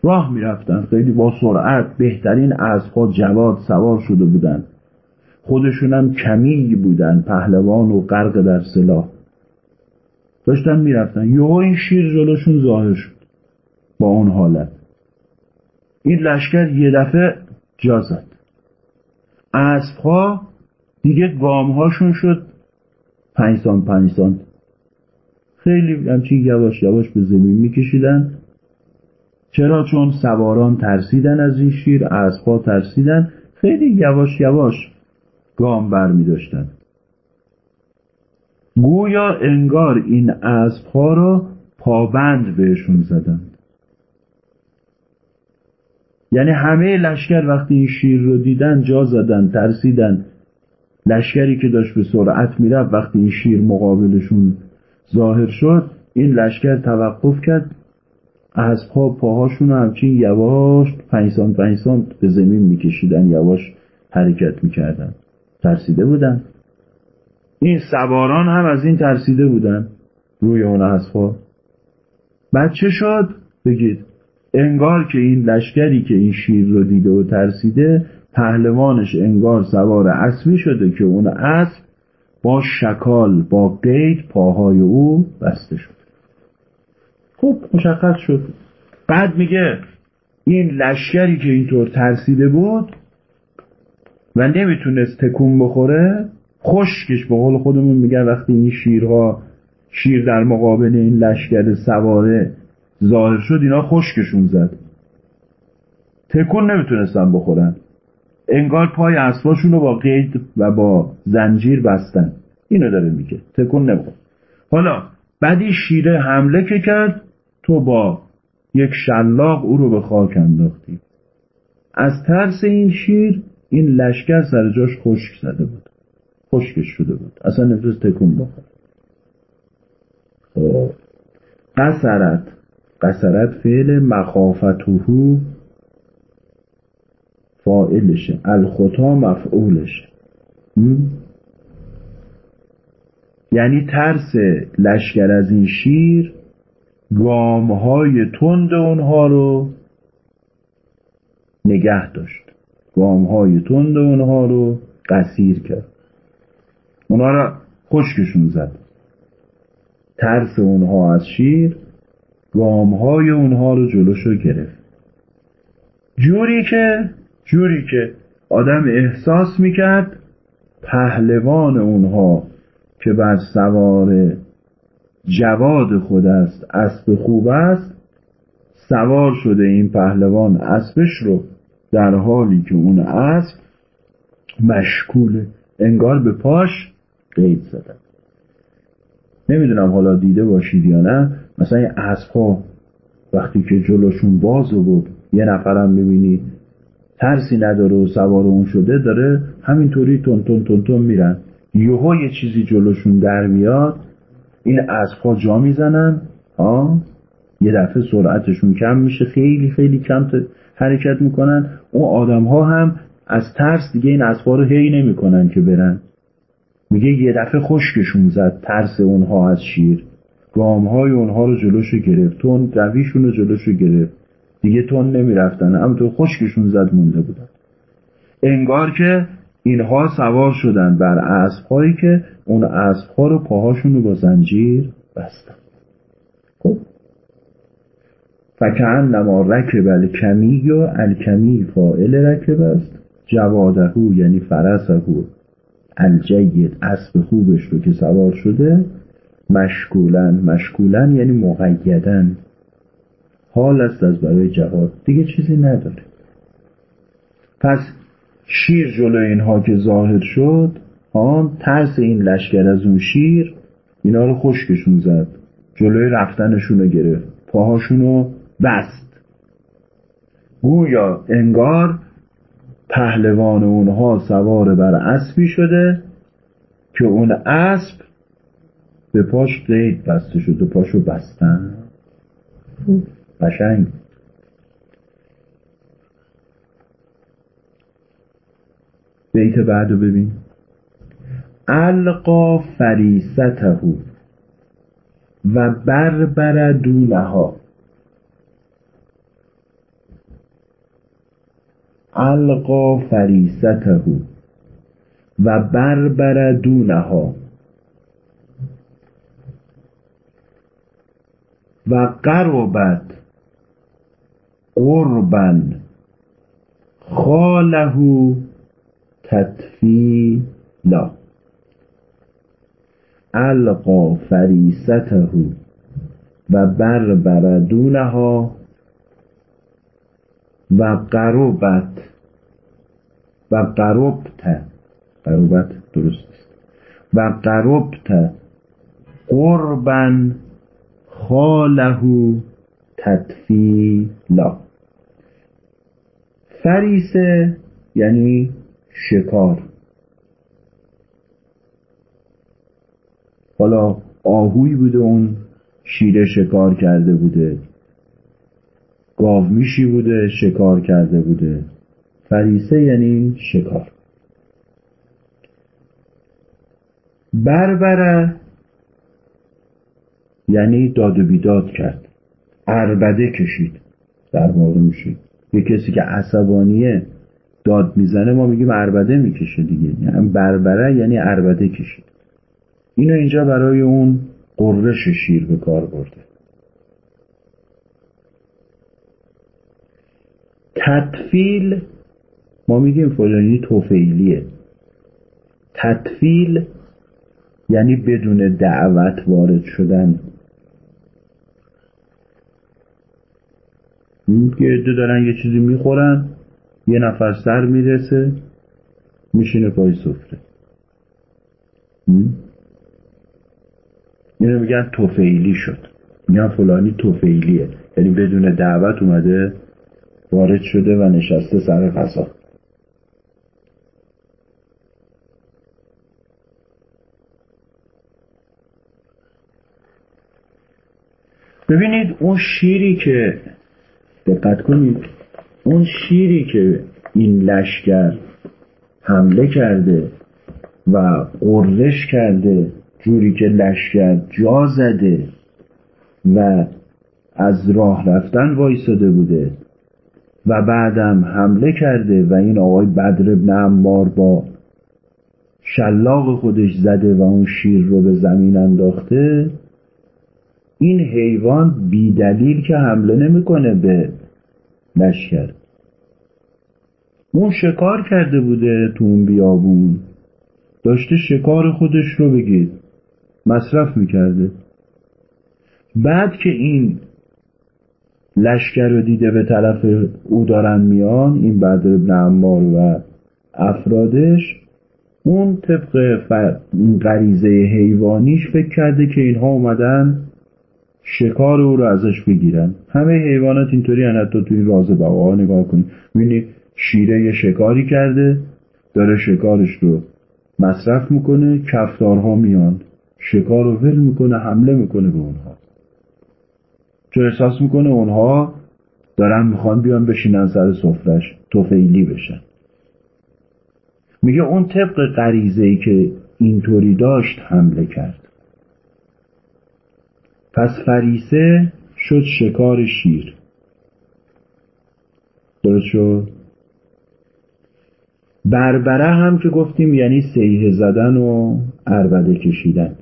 راه می‌رفتن. خیلی با سرعت بهترین اسبها جواد سوار شده بودن. خودشون هم کمی بودن پهلوان و غرق در سلاح. داشتن می‌رفتن. یهو این شیر جلوشون ظاهر شد. با اون حالت. این لشکر یه دفعه جا زد. اسبها دیگه گامهاشون شد. پنج سان پنج سان. خیلی همچین یواش یواش به زمین میکشیدن. چرا؟ چون سواران ترسیدن از این شیر اسبها ترسیدن. خیلی یواش یواش گام بر می داشتن. گویا انگار این اسبها را پابند بهشون زدن. یعنی همه لشکر وقتی این شیر رو دیدن جا زدن ترسیدن. لشکری که داشت به سرعت می‌رفت وقتی این شیر مقابلشون ظاهر شد این لشکر توقف کرد. از پا پاهاشون همچین یواش پنجسان پنجسان به زمین میکشیدن یواش حرکت می‌کردن. ترسیده بودن. این سواران هم از این ترسیده بودن روی اون اسبها. بعد چه شد؟ بگید. انگار که این لشکری که این شیر رو دیده و ترسیده پهلوانش انگار سوار اسبی شده که اون اسب با شکال با قید پاهای او بسته شد. خب مشخص شد. بعد میگه این لشکری که اینطور ترسیده بود و نمی‌تونست تکون بخوره خشکش به قول خودمون میگن وقتی این شیرها شیر در مقابل این لشکر سواره ظاهر شد اینا خشکشون زد. تکون نمی‌تونستن بخورن. انگار پای اسباشون رو با قید و با زنجیر بستن. اینو داره میگه. تکون نمیخور حالا بعدی شیره حمله که کرد تو با یک شلاق او رو به خاک انداختی. از ترس این شیر این لشکر سر جاش خشک زده بود. خشکش شده بود. اصلا نمی‌تونست تکون بخور خب. قصرت. قصرت فعل مخافتوهو فائلشه الخطا مفعولشه یعنی ترس لشکر از این شیر گامهای تند اونها رو نگه داشت. گامهای تند اونها رو قصیر کرد. اونها رو خشکشون زد. ترس اونها از شیر گامهای اونها رو جلوشو گرفت. جوری که جوری که آدم احساس می‌کرد پهلوان اونها که بر سوار جواد خود است اسب خوب است سوار شده این پهلوان اسبش رو در حالی که اون اسب مشکوله انگار به پاش قید زدن نمی‌دونم حالا دیده باشید یا نه مثلا این اسبها وقتی که جلوشون باز بود یه نفرم می‌بینی ترسی نداره و سوار اون شده داره همینطوری تون تون تون تون میرن. یهو یه چیزی جلوشون در میاد این اسبها جا می‌زنن ها یه دفعه سرعتشون کم میشه خیلی خیلی کم حرکت می‌کنن. اون آدم ها هم از ترس دیگه این اسبها رو هی نمی‌کنن که برن. میگه یه دفعه خشکشون زد ترس اونها از شیر. گام های اونها رو جلوشو گرفت. تون رویشون رو جلوشو گرفت. دیگه تون نمی‌رفتن. اما تو خشکشون زد مونده بودن. انگار که اینها سوار شدن بر اسبهایی که اون اسبها رو پاهاشون رو با زنجیر بستن. خب. فکن نما رکب الکمی یا الکمی فائل رکب است. جوادهو یعنی فرسهو الجید اسب خوبش رو که سوار شده مشکولن. مشکولن یعنی مقیدن. حال است از برای جواد دیگه چیزی نداره. پس شیر جلو اینها که ظاهر شد آن ترس این لشکر از اون شیر اینا رو خشکشون زد. جلوی رفتنشون رو گرفت. پاهاشون رو بست. گویا انگار پهلوان اونها سوار بر اسبی شده که اون اسب به پاش قید بسته شده پاشو بستن. قشنگ. بیت بعدو ببین. القا فریسته و بربر دونها. القا فریسته و بربر دونها. و قربت قربا خاله تطفیلا. القا فریسته و بربر دونها و قربت و قربت. قربت درست است. و قربت قربا خاله تطفیلا فریسه یعنی شکار. حالا آهوی بوده اون شیره شکار کرده بوده. گاومیشی بوده شکار کرده بوده. فریسه یعنی شکار. بربره یعنی داد و بیداد کرد. اربده کشید در واقع میشه یه کسی که عصبانیه داد می‌زنه ما میگیم اربده می‌کشه دیگه. یعنی بربره یعنی اربده کشید. اینو اینجا برای اون قررش شیر به کار برده. تطفیل ما میگیم فلانی توفیلیه. تطفیل یعنی بدون دعوت وارد شدن که عده دارن یه چیزی می‌خورن یه نفر سر می‌رسه میشینه پای سفره. اینو میگن توفیلی شد. میگن فلانی توفیلیه. یعنی بدون دعوت اومده وارد شده و نشسته سر غذا ببینید اون شیری که دقت کنید. اون شیری که این لشکر حمله کرده و قررش کرده جوری که لشکر جا زده و از راه رفتن وایساده بوده و بعدم حمله کرده و این آقای بدر ابن عمار با شلاق خودش زده و اون شیر رو به زمین انداخته این حیوان بیدلیل که حمله نمی‌کنه به لشکر اون شکار کرده بوده تو اون بیابون. داشته شکار خودش رو بگید مصرف می‌کرده. بعد که این لشکر رو دیده به طرف او دارن میان این بدر ابن عمار و افرادش اون طبق غریزه حیوانیش فکر کرده که اینها اومدن شکار او رو ازش بگیرن. همه حیوانات اینطوری هن. حتی توی راز بقا نگاه کنید ببینید شیره شکاری کرده داره شکارش رو مصرف می‌کنه کفتارها میان. شکار رو ول می‌کنه حمله می‌کنه به اونها. چون احساس می‌کنه اونها دارن می‌خوان بیان بشینن سر سفرش توفیلی بشن. میگه اون طبق غریزه ای که اینطوری داشت حمله کرد. پس فریسه شد شکار شیر. درست شد؟ بربره هم که گفتیم یعنی سیه زدن و اربده کشیدن.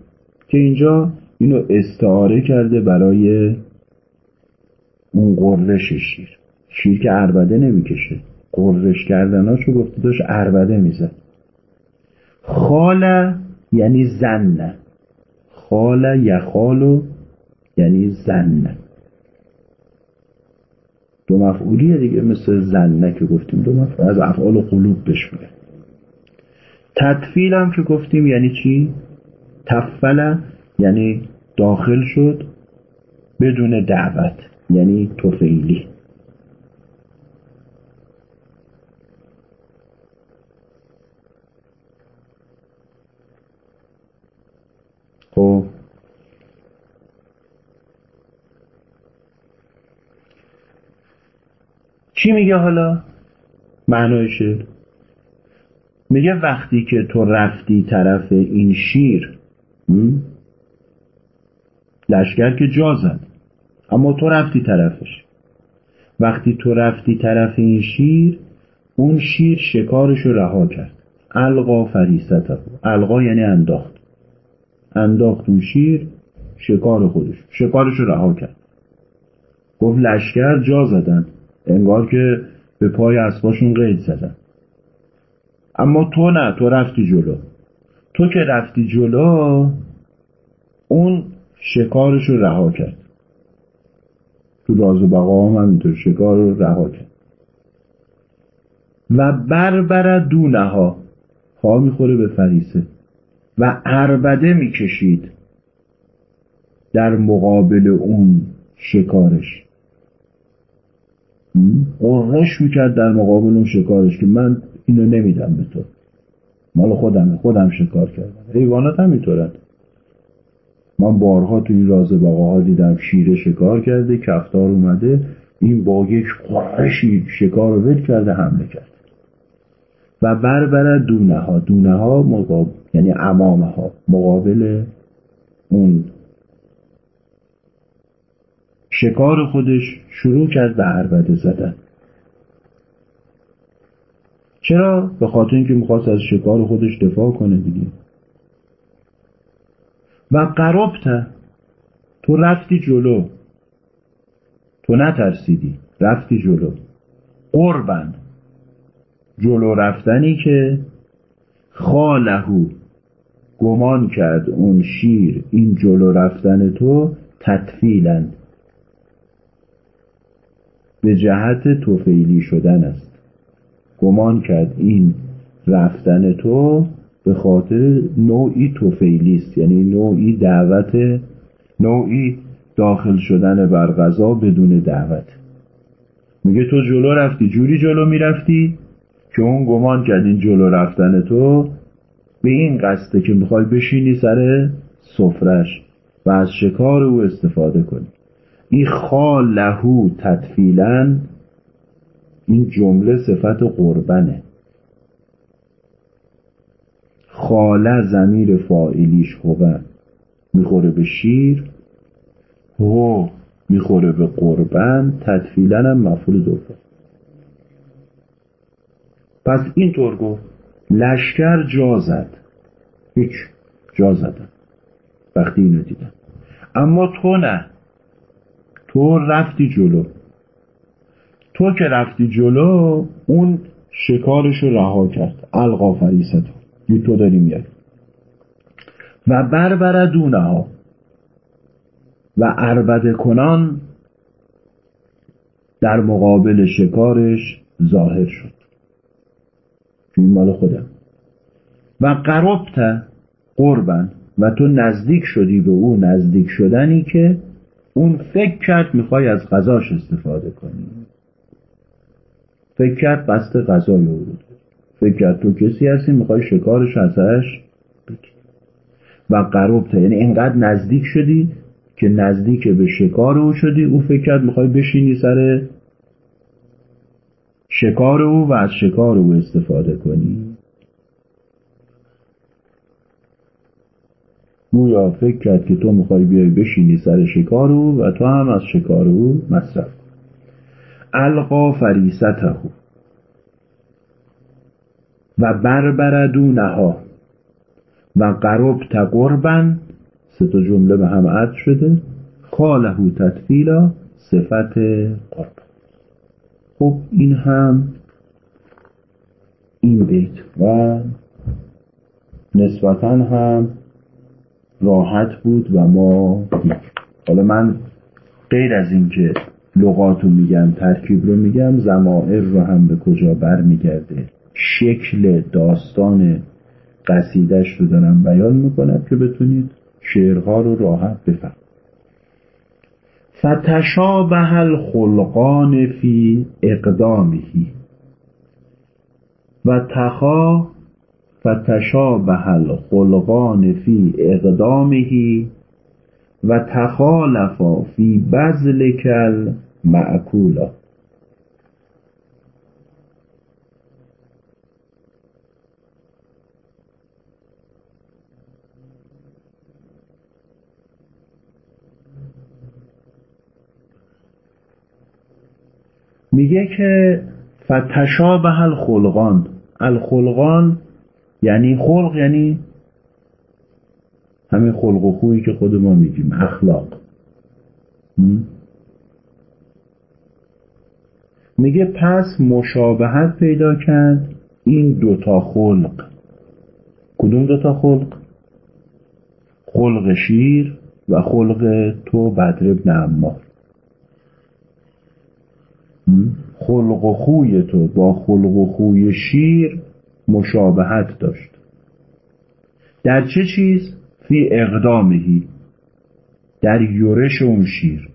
که اینجا اینو استعاره کرده برای اون قررش شیر. شیر که اربده نمی‌کشه. قررش کردناشو گفته داشت اربده می‌زد. خاله یعنی زن. خال یخالو یعنی زن. دو مفعولیه دیگه مثل زنه که گفتیم دو مفعول. از افعال قلوب بهش میگه تطفیل هم که گفتیم یعنی چی؟ تفل یعنی داخل شد بدون دعوت یعنی توفیلی خب چی میگه حالا؟ معنای میگه وقتی که تو رفتی طرف این شیر لشکر که جا زد. اما تو رفتی طرفش. وقتی تو رفتی طرف این شیر اون شیر شکارش رو رها کرد. القا فریسته القا یعنی انداخت. انداخت اون شیر شکار خودش. شکارش رو رها کرد. گفت لشکر جا زدن. انگار که به پای اسباشون قید زدن. اما تو نه تو رفتی جلو. تو که رفتی جلو اون شکارش رو رها کرد. تو راز و بقا هم همینطور شکار رو رها کرد. و بربر دونها پا می‌خوره به فریسه و عربده می‌کشید در مقابل اون شکارش. قرش می‌کرد در مقابل اون شکارش که من اینو نمیدم به تو. مال خودمه خودم شکار کردم. حیوانات همینطورن من بارها تو این راز بقاها دیدم شیره شکار کرده کفتار اومده این با یک قرشی شکار رو ول کرده حمله کرد. و بربر دونه ها دونه ها مقابل یعنی امامه ها مقابل اون شکار خودش شروع کرد به عربده زدن. چرا؟ به خاطر اینکه می‌خواست از شکار خودش دفاع کنه دیگه. و قربت تو رفتی جلو. تو نترسیدی. رفتی جلو. قربن. جلو رفتنی که خالهو گمان کرد اون شیر این جلو رفتن تو تطفیلن به جهت توفیلی شدن است. گمان کرد این رفتن تو به خاطر نوعی توفیلی است. یعنی نوعی دعوت نوعی داخل شدن بر غذا بدون دعوت. میگه تو جلو رفتی جوری جلو می‌رفتی که اون گمان کرد این جلو رفتن تو به این قصده که می‌خوای بشینی سر سفرش و از شکار او استفاده کنی. این خالهو تطفیلا این جمله صفت قربنه. خاله زمیر فائلیش خوبه می‌خوره به شیر هو می‌خوره به قربن تطفیلا هم مفعول دوم پس اینطور گفت لشکر جا زد. هیچ جا زدن. وقتی اینو دیدم. اما تو نه. تو رفتی جلو. تو که رفتی جلو اون شکارش رها کرد. القا فریست یه تو داری میاد و بربر دونه ها. و عربده کنان در مقابل شکارش ظاهر شد. این مال خودم. و قربت قربن. و تو نزدیک شدی به او نزدیک شدنی که اون فکر کرد می‌خوای از غذاش استفاده کنی. فکر کرد قصد غذای او بود. فکر کرد تو کسی هستی می‌خوای شکارش ازش و قربت یعنی اینقدر نزدیک شدی که نزدیک به شکار او شدی. او فکر کرد می‌خوای بشینی سر شکار او و از شکار او استفاده کنی. گویا فکر کرد که تو می‌خوای بیای بشینی سر شکار او و تو هم از شکار او مصرف القا فریسته و بربردونها و قرب تقربن سه تا جمله به هم عد شده. خالهو تطفیلا صفت قرب. خب این هم این بیت و نسبتا هم راحت بود و ما حالا من غیر از اینکه لغاتو میگم ترکیب رو میگم زمائر رو هم به کجا برمیگرده. شکل داستان قصیدش رو دارم بیان می‌کنم که بتونید شعرها رو راحت بفهم فتشابه الخلقان فی اقدامهی و تخا فتشابه الخلقان فی اقدامهی و تخالفا فی بذل کل معکولا میگه که فتشابه الخلقان. الخلقان یعنی خلق یعنی همین خلق و خویی که خود ما میگیم اخلاق. میگه پس مشابهت پیدا کرد این دوتا خلق. کدوم دوتا خلق؟ خلق شیر و خلق تو بدر ابن عمار. خلق و خوی تو با خلق و خوی شیر مشابهت داشت. در چه چیز؟ فی اقدامهی. در یورش اون شیر.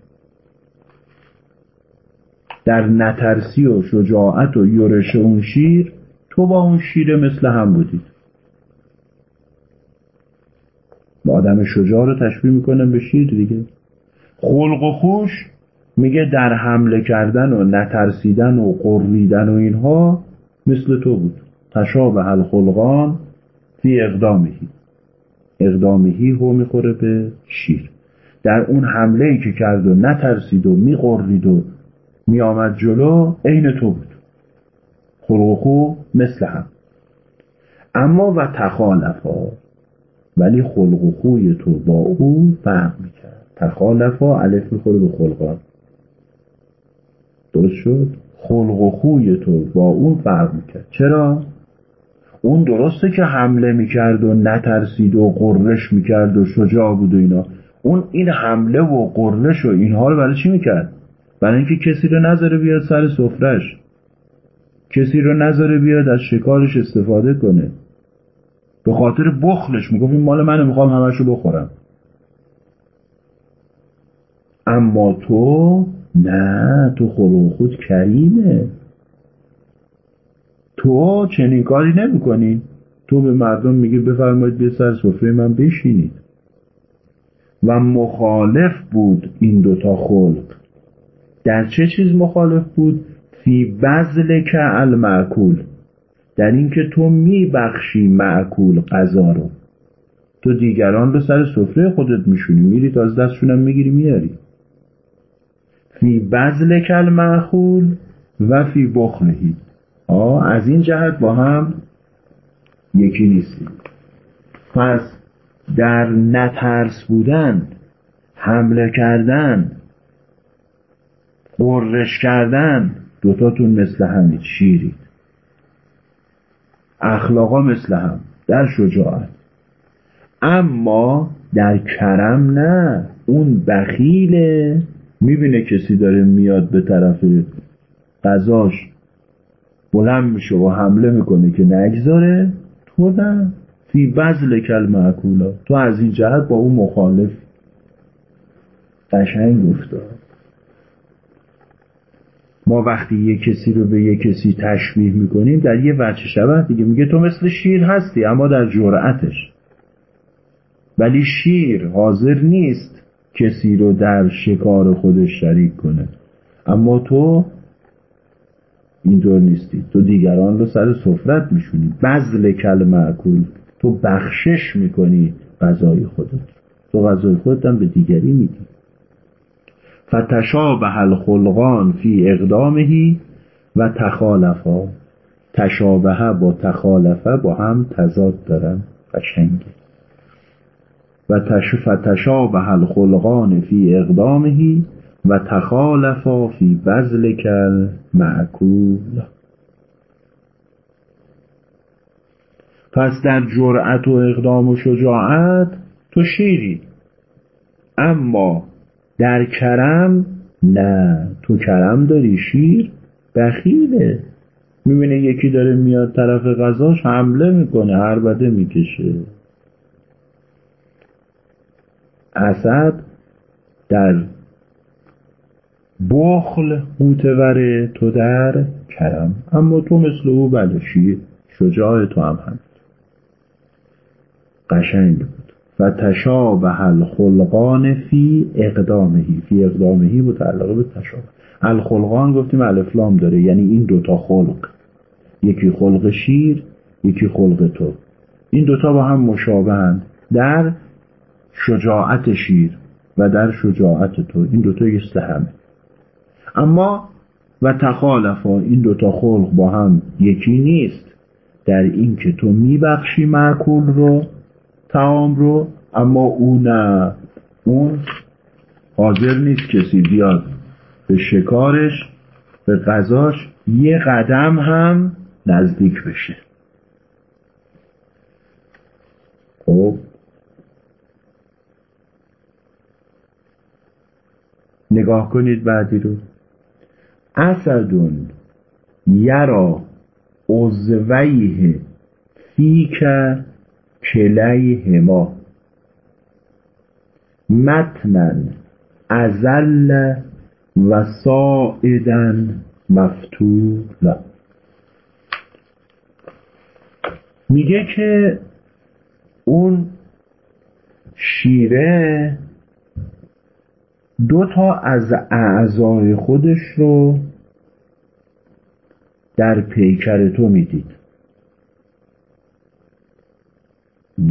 در نترسی و شجاعت و یورش اون شیر تو با اون شیر مثل هم بودید با آدم شجاع رو تشبیه می‌کنم به شیر دیگه. خلق و خوش میگه در حمله کردن و نترسیدن و قریدن و اینها مثل تو بود. تشابه الخلقان فی اقدامهی. اقدامهی هو می‌خوره به شیر. در اون حمله ای که کرد و نترسید و میقرید و میآمد جلو عین تو بود. خلق خو مثل هم. اما و تخالفا ولی خلق و خوی تو با او فرق می‌کرد. تخالفا الف می‌خوره به خلقان. درست شد؟ خلق و خوی تو با اون فرق می‌کرد. چرا؟ اون درسته که حمله می‌کرد و نترسید و قررش می‌کرد و شجاع بود و اینا. اون این حمله و قررش و اینها رو برای چی می‌کرد؟ برای اینکه کسی رو نذاره بیاد سر سفرش کسی رو نذاره بیاد از شکارش استفاده کنه. به خاطر بخلش می‌گفت این مال منو می‌خوام همش رو بخورم. اما تو نه تو خلق خود کریمه. تو چنین کاری نمی تو به مردم میگی بفرمایید به سر سفره من بشینید. و مخالف بود این دوتا خلق. در چه چیز مخالف بود؟ فی بذل که المعکول در اینکه تو میبخشی معکول غذا رو. تو دیگران رو سر سفره خودت میشونی. میری تا از دستشونم می‌گیری میاری فی بذل کل معکول و فی بخلهی. آه از این جهت با هم یکی نیستیم. پس در نترس بودن حمله کردن قررش کردن دوتاتون مثل همید شیرید اخلاقا مثل هم در شجاعت. اما در کرم نه اون بخیله. می‌بینه کسی داره میاد به طرف قضاش بلند میشه و حمله می‌کنه که نگذاره تو نه فی بزل کل معکولا تو از این جهت با اون مخالف قشنگ گفته ما وقتی یه کسی رو به یه کسی تشبیه می‌کنیم در یه وجه شبه دیگه میگه تو مثل شیر هستی اما در جرأتش. ولی شیر حاضر نیست کسی رو در شکار خودش شریک کنه. اما تو اینطور نیستی. تو دیگران رو سر سفرت میشونی. بزل کل معکول تو بخشش می‌کنی غذای خودت. تو غذای خودت هم به دیگری میدی. فتشابه الخلقان فی اقدامهی و تخالفا. تشابه با تخالفه با هم تضاد دارن. قشنگه و فتشابه الخلقان فی اقدامهی و تخالفا فی بزل کل معکول پس در جرأت و اقدام و شجاعت تو شیری اما در کرم نه تو کرم داری شیر بخیله. می‌بینه یکی داره میاد طرف غذاش حمله می‌کنه هر بده می‌کشه. اسد در بخل قوتور تو در کرم. اما تو مثل او بلشی شجاع تو هم هم قشنگ بود. و تشابه الخلقان فی اقدامهی. فی اقدامهی متعلقه به تشابه. الخلقان گفتیم الفلام داره یعنی این دوتا خلق. یکی خلق شیر یکی خلق تو. این دوتا با هم مشابهند در شجاعت شیر و در شجاعت تو. این دوتا یست همه اما و تخالفا این دوتا خلق با هم یکی نیست. در اینکه تو میبخشی معکول رو تعام رو اما او نه. اون حاضر نیست کسی بیاد به شکارش به غذاش یه قدم هم نزدیک بشه. خب. نگاه کنید بعدی رو. اسدون یرا عضویه فیک کلیهما متنن ازل و سائدن مفتولا. میگه که اون شیره دو تا از اعضای خودش رو در پیکر تو می‌دید.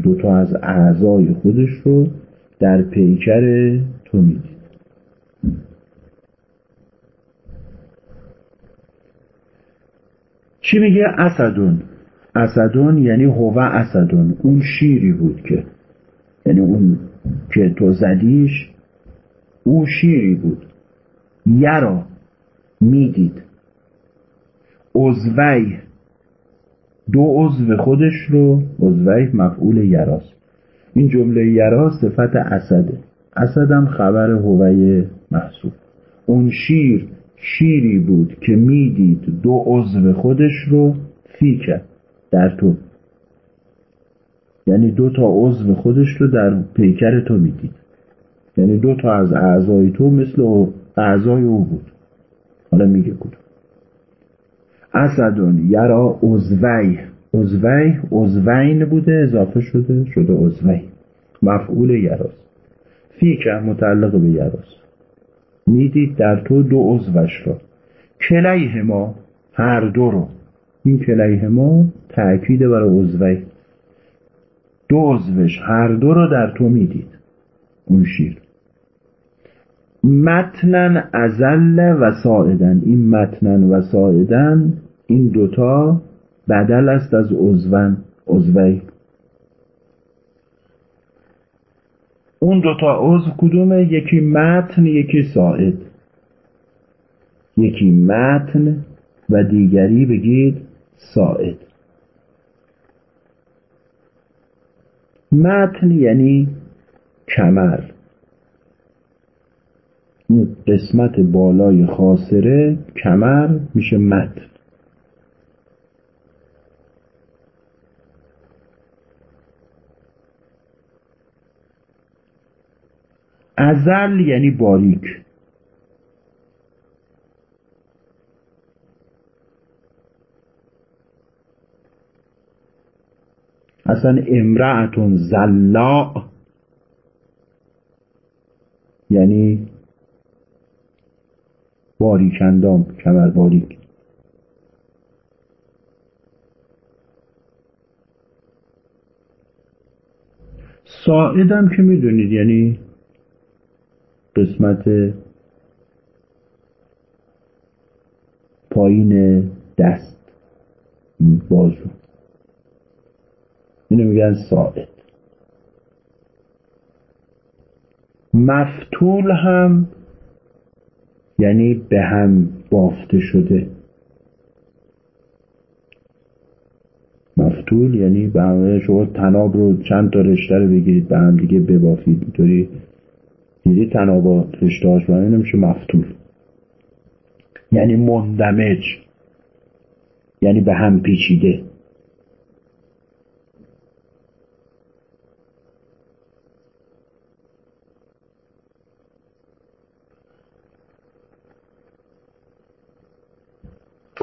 دو تا از اعضای خودش رو در پیکر تو می‌دید. چی میگه اسدون؟ اسدون یعنی هو اسدون. اون شیری بود که یعنی اون که تو زدیش او شیری بود. یرا می‌دید. عضوی. دو عضو خودش رو عضوی مفعول یراست این جمله یرا صفت اسده. اسدم خبر هوی محسوب. اون شیر شیری بود که می‌دید دو عضو خودش رو فیکه در تو. یعنی دو تا عضو خودش رو در پیکر تو می‌دید. یعنی دو تا از اعضای تو مثل اعضای او بود. حالا میگه کدوم. اسدون یرا عضوی. عضوی عضوین بوده اضافه شده شده عضوی. مفعول یراست. فیکه متعلق به یراست. می‌دید در تو دو عضوش را. کلیه ما هر دو رو. این کلیه ما تأکید برای عضوی. دو عضوش هر دو رو در تو می‌دید. اون شیر. متنن ازل و ساعدن این متنن و ساعدن این دوتا بدل است از عضون عضوی. اون دوتا عضو کدومه؟ یکی متن یکی ساعد یکی متن و دیگری بگید ساعد متن یعنی کمر. قسمت بالای خاصره کمر میشه متن. ازل یعنی باریک. اصلا امرأتون زلا یعنی باریک اندام کمر باریک ساعدم که می‌دونید یعنی قسمت پایین دست بازو. اینو میگن ساعد. مفتول هم یعنی به هم بافته شده. مفتول یعنی به شما تناب رو چند تا رشته رو بگیرید به هم دیگه ببافید. اینطوری دیدی تنابا رشته هاش؟ نمیشه مفتول. یعنی مندمج. یعنی به هم پیچیده.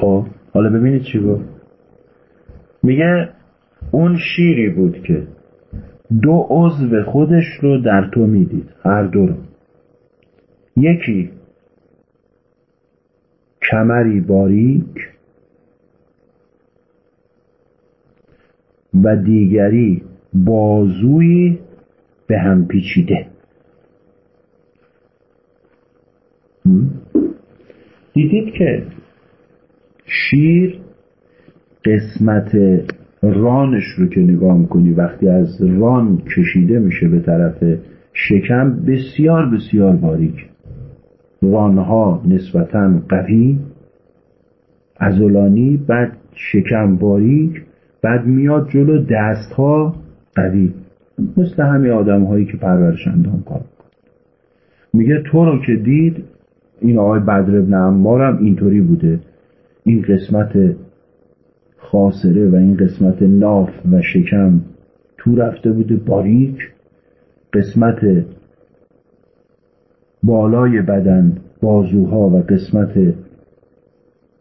خب حالا ببینید چی گفت. میگه اون شیری بود که دو عضو خودش رو در تو می‌دید هر دو رو. یکی کمری باریک و دیگری بازوی به هم پیچیده. دیدید که شیر قسمت رانش رو که نگاه می‌کنی وقتی از ران کشیده میشه به طرف شکم بسیار بسیار باریک. رانها نسبتا قوی ازولانی بعد شکم باریک بعد میاد جلو دستها قوی. مثل همه آدم هایی که پرورش اندام کار میگه تو رو که دید این آقای بدر ابن عمار هم اینطوری بوده. این قسمت خاصره و این قسمت ناف و شکم تو رفته بوده باریک. قسمت بالای بدن بازوها و قسمت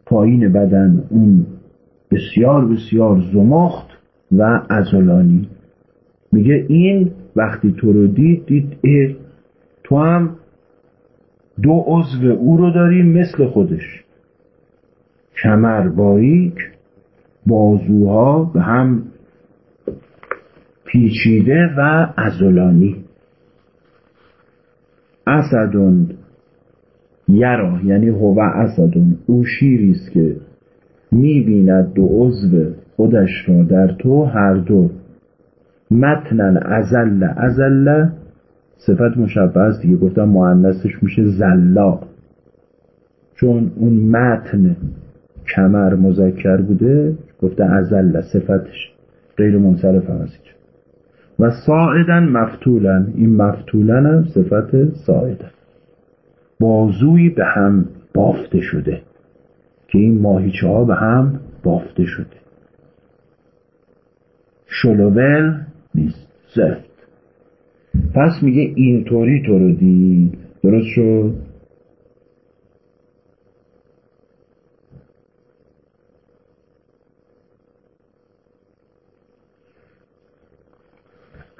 پایین بدن اون بسیار بسیار زمخت و ازولانی میگه این وقتی تو رو دید دید اه تو هم دو عضو او رو داری مثل خودش. کمر باریک بازوها به هم پیچیده و ازولانی اسدون یرا یعنی هو اسدون او شیری است که می‌بیند دو عضو خودش را در تو هر دو. متنن ازل ازل صفت مشبه است دیگه گفتم معنسش میشه زلا. چون اون متن کمر مذکر بوده گفته ازل صفتش. غیر منصرف هم و ساعدن مفتولن. این مفتولن هم صفت ساعدن. بازوی به هم بافته شده. که این ماهیچه ها به هم بافته شده. شلوول نیست. زفت. پس میگه اینطوری تو رو دید. درست شد؟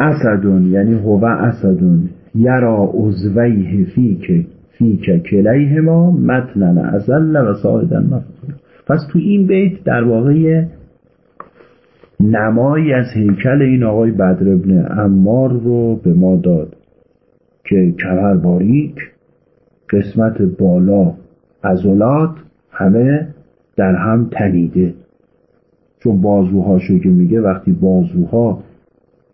اسدون یعنی هو اسدون یرا عضویه فیک فیک کلیه ما متنن ازل و سایدن مفتون پس تو این بیت در واقع نمایی از هیکل این آقای بدر ابن امار رو به ما داد که کمر باریک قسمت بالا عضلات همه در هم تنیده چون بازوهاشو که میگه وقتی بازوها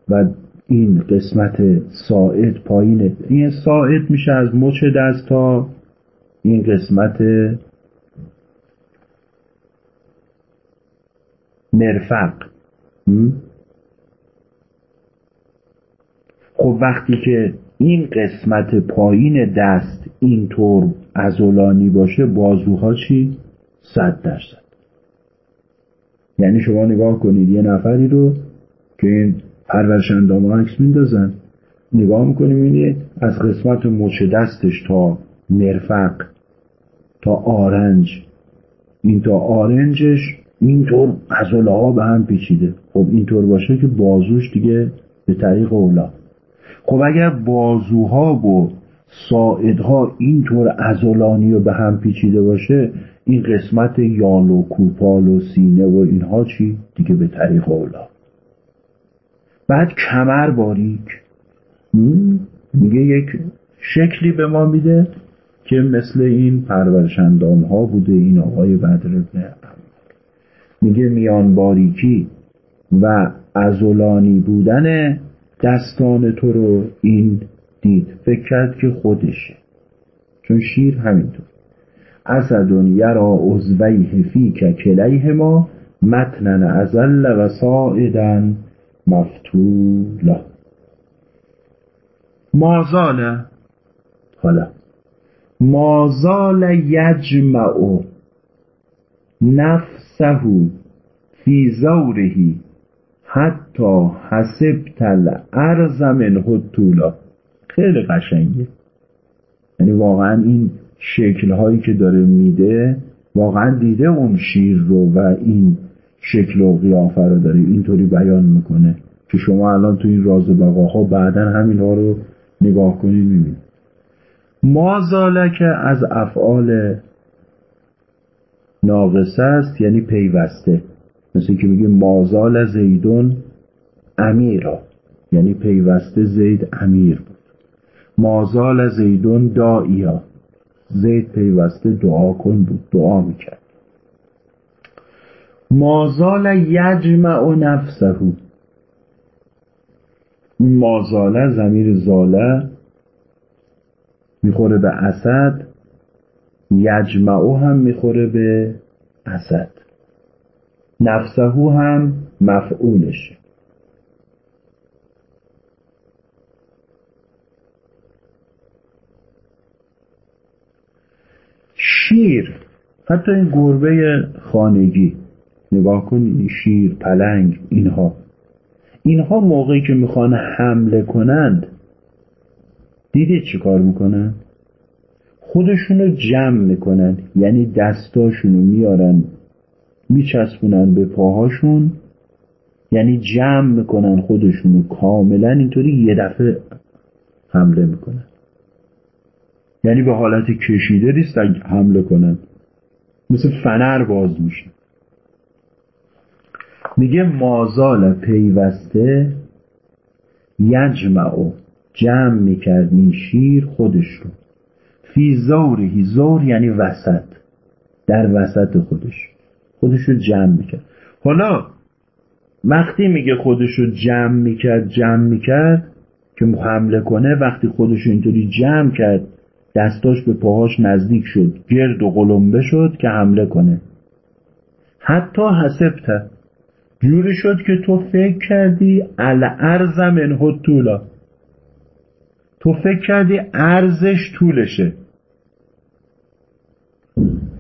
و این قسمت ساعد پایینه. این ساعد میشه از مچ دست تا این قسمت مرفق. خب وقتی که این قسمت پایین دست اینطور ازولانی باشه بازوها چی؟ صد درصد. یعنی شما نگاه کنید یه نفری رو که این پرورش اندام عکس میندازن. نگاه می‌کنیم اینه از قسمت مچ دستش تا مرفق تا آرنج. این تا آرنجش اینطور عضله ها به هم پیچیده. خب اینطور باشه که بازوش دیگه به طریق اولا. خب اگر بازوها و ساعدها اینطور ازولانی و به هم پیچیده باشه این قسمت یال و کوپال و سینه و اینها چی؟ دیگه به طریق اولا. بعد کمر باریک. میگه یک شکلی به ما میده که مثل این پرورشندام ها بوده این آقای بدر ابن میگه میان باریکی و ازولانی بودن دستان تو رو این دید. فکر کرد که خودشه. چون شیر همینطور. اسدون یرا عضویه فیک کلیه ما متنن ازل و ساعدن. مفتولا. مازال. حالا. مازال یجمع نفسه فی زورهی حتی حسبت الارض منه طولا خیلی قشنگه. یعنی واقعا این شکل هایی که داره میده واقعا دیده اون شیر رو و این شکل و قیافه رو داره اینطوری بیان می‌کنه که شما الان تو این راز بقاها بعدا همین رو نگاه کنید می‌بینید. ما که از افعال ناقصه است یعنی پیوسته. مثل که میگه مازال زیدون امیرا یعنی پیوسته زید امیر بود. مازال زیدون دائیا زید پیوسته دعا کن بود دعا می‌کرد. مازال یجمع نفسه. مازاله زمیر زاله می‌خوره به اسد یجمعو هم می‌خوره به اسد. نفسهو هم مفعولشه شیر حتی این گربه خانگی. نگاه کنید شیر پلنگ اینها. اینها موقعی که می‌خوان حمله کنند دیدید چی کار می‌کنن؟ خودشونو جمع می‌کنن یعنی دستاشونو میارن میچسبونن به پاهاشون یعنی جمع می‌کنن خودشونو کاملا اینطوری یه دفعه حمله می‌کنن. یعنی به حالت کشیده نیستن حمله کنن. مثل فنر باز میشه. میگه مازال پیوسته یجمعو جمع می‌کرد این شیر خودش رو. فی زورهی زور یعنی وسط در وسط خودش. خودش رو جمع می‌کرد. حالا وقتی میگه خودش رو جمع می‌کرد جمع می‌کرد که حمله کنه وقتی خودش رو اینطوری جمع کرد دستاش به پاهاش نزدیک شد گرد و قلمبه شد که حمله کنه. حتی حسبته جوری شد که تو فکر کردی الارز منه طولا. تو فکر کردی ارزش طولشه.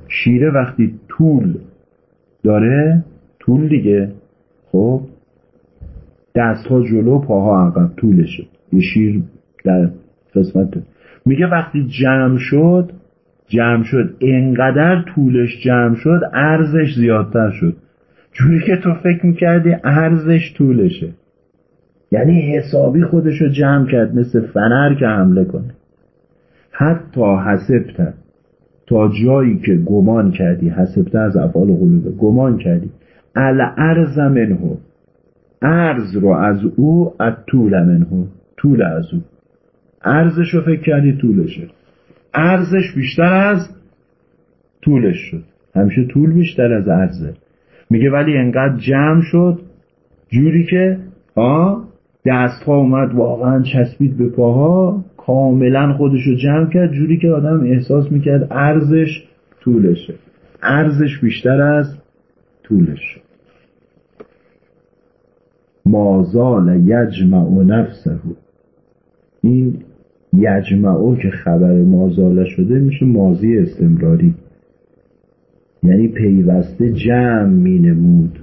شیره وقتی طول داره طول دیگه. خب؟ دستها جلو پاها عقب طولشه. یه شیر در قسمت. میگه وقتی جمع شد جمع شد. انقدر طولش جمع شد ارزش زیادتر شد. جوری که تو فکر می‌کردی ارزش طولشه. یعنی حسابی خودشو جمع کرد مثل فنر که حمله کنه. حتی حسبت تا جایی که گمان کردی حسبت از افعال قلوبه گمان کردی. ال ارز منه. ارز رو از او از طول منه. طول از او. ارزش رو فکر کردی طولشه. ارزش بیشتر از طولش شد. همیشه طول بیشتر از ارزه. میگه ولی انقدر جمع شد جوری که آ دست ها اومد واقعا چسبید به پاها کاملا خودش رو جمع کرد جوری که آدم احساس می‌کرد ارزش طولشه ارزش بیشتر از طولش مازال یجمع نفسه. این یجمعو که خبر مازاله شده میشه مازی استمراری. یعنی پیوسته جمع مینمود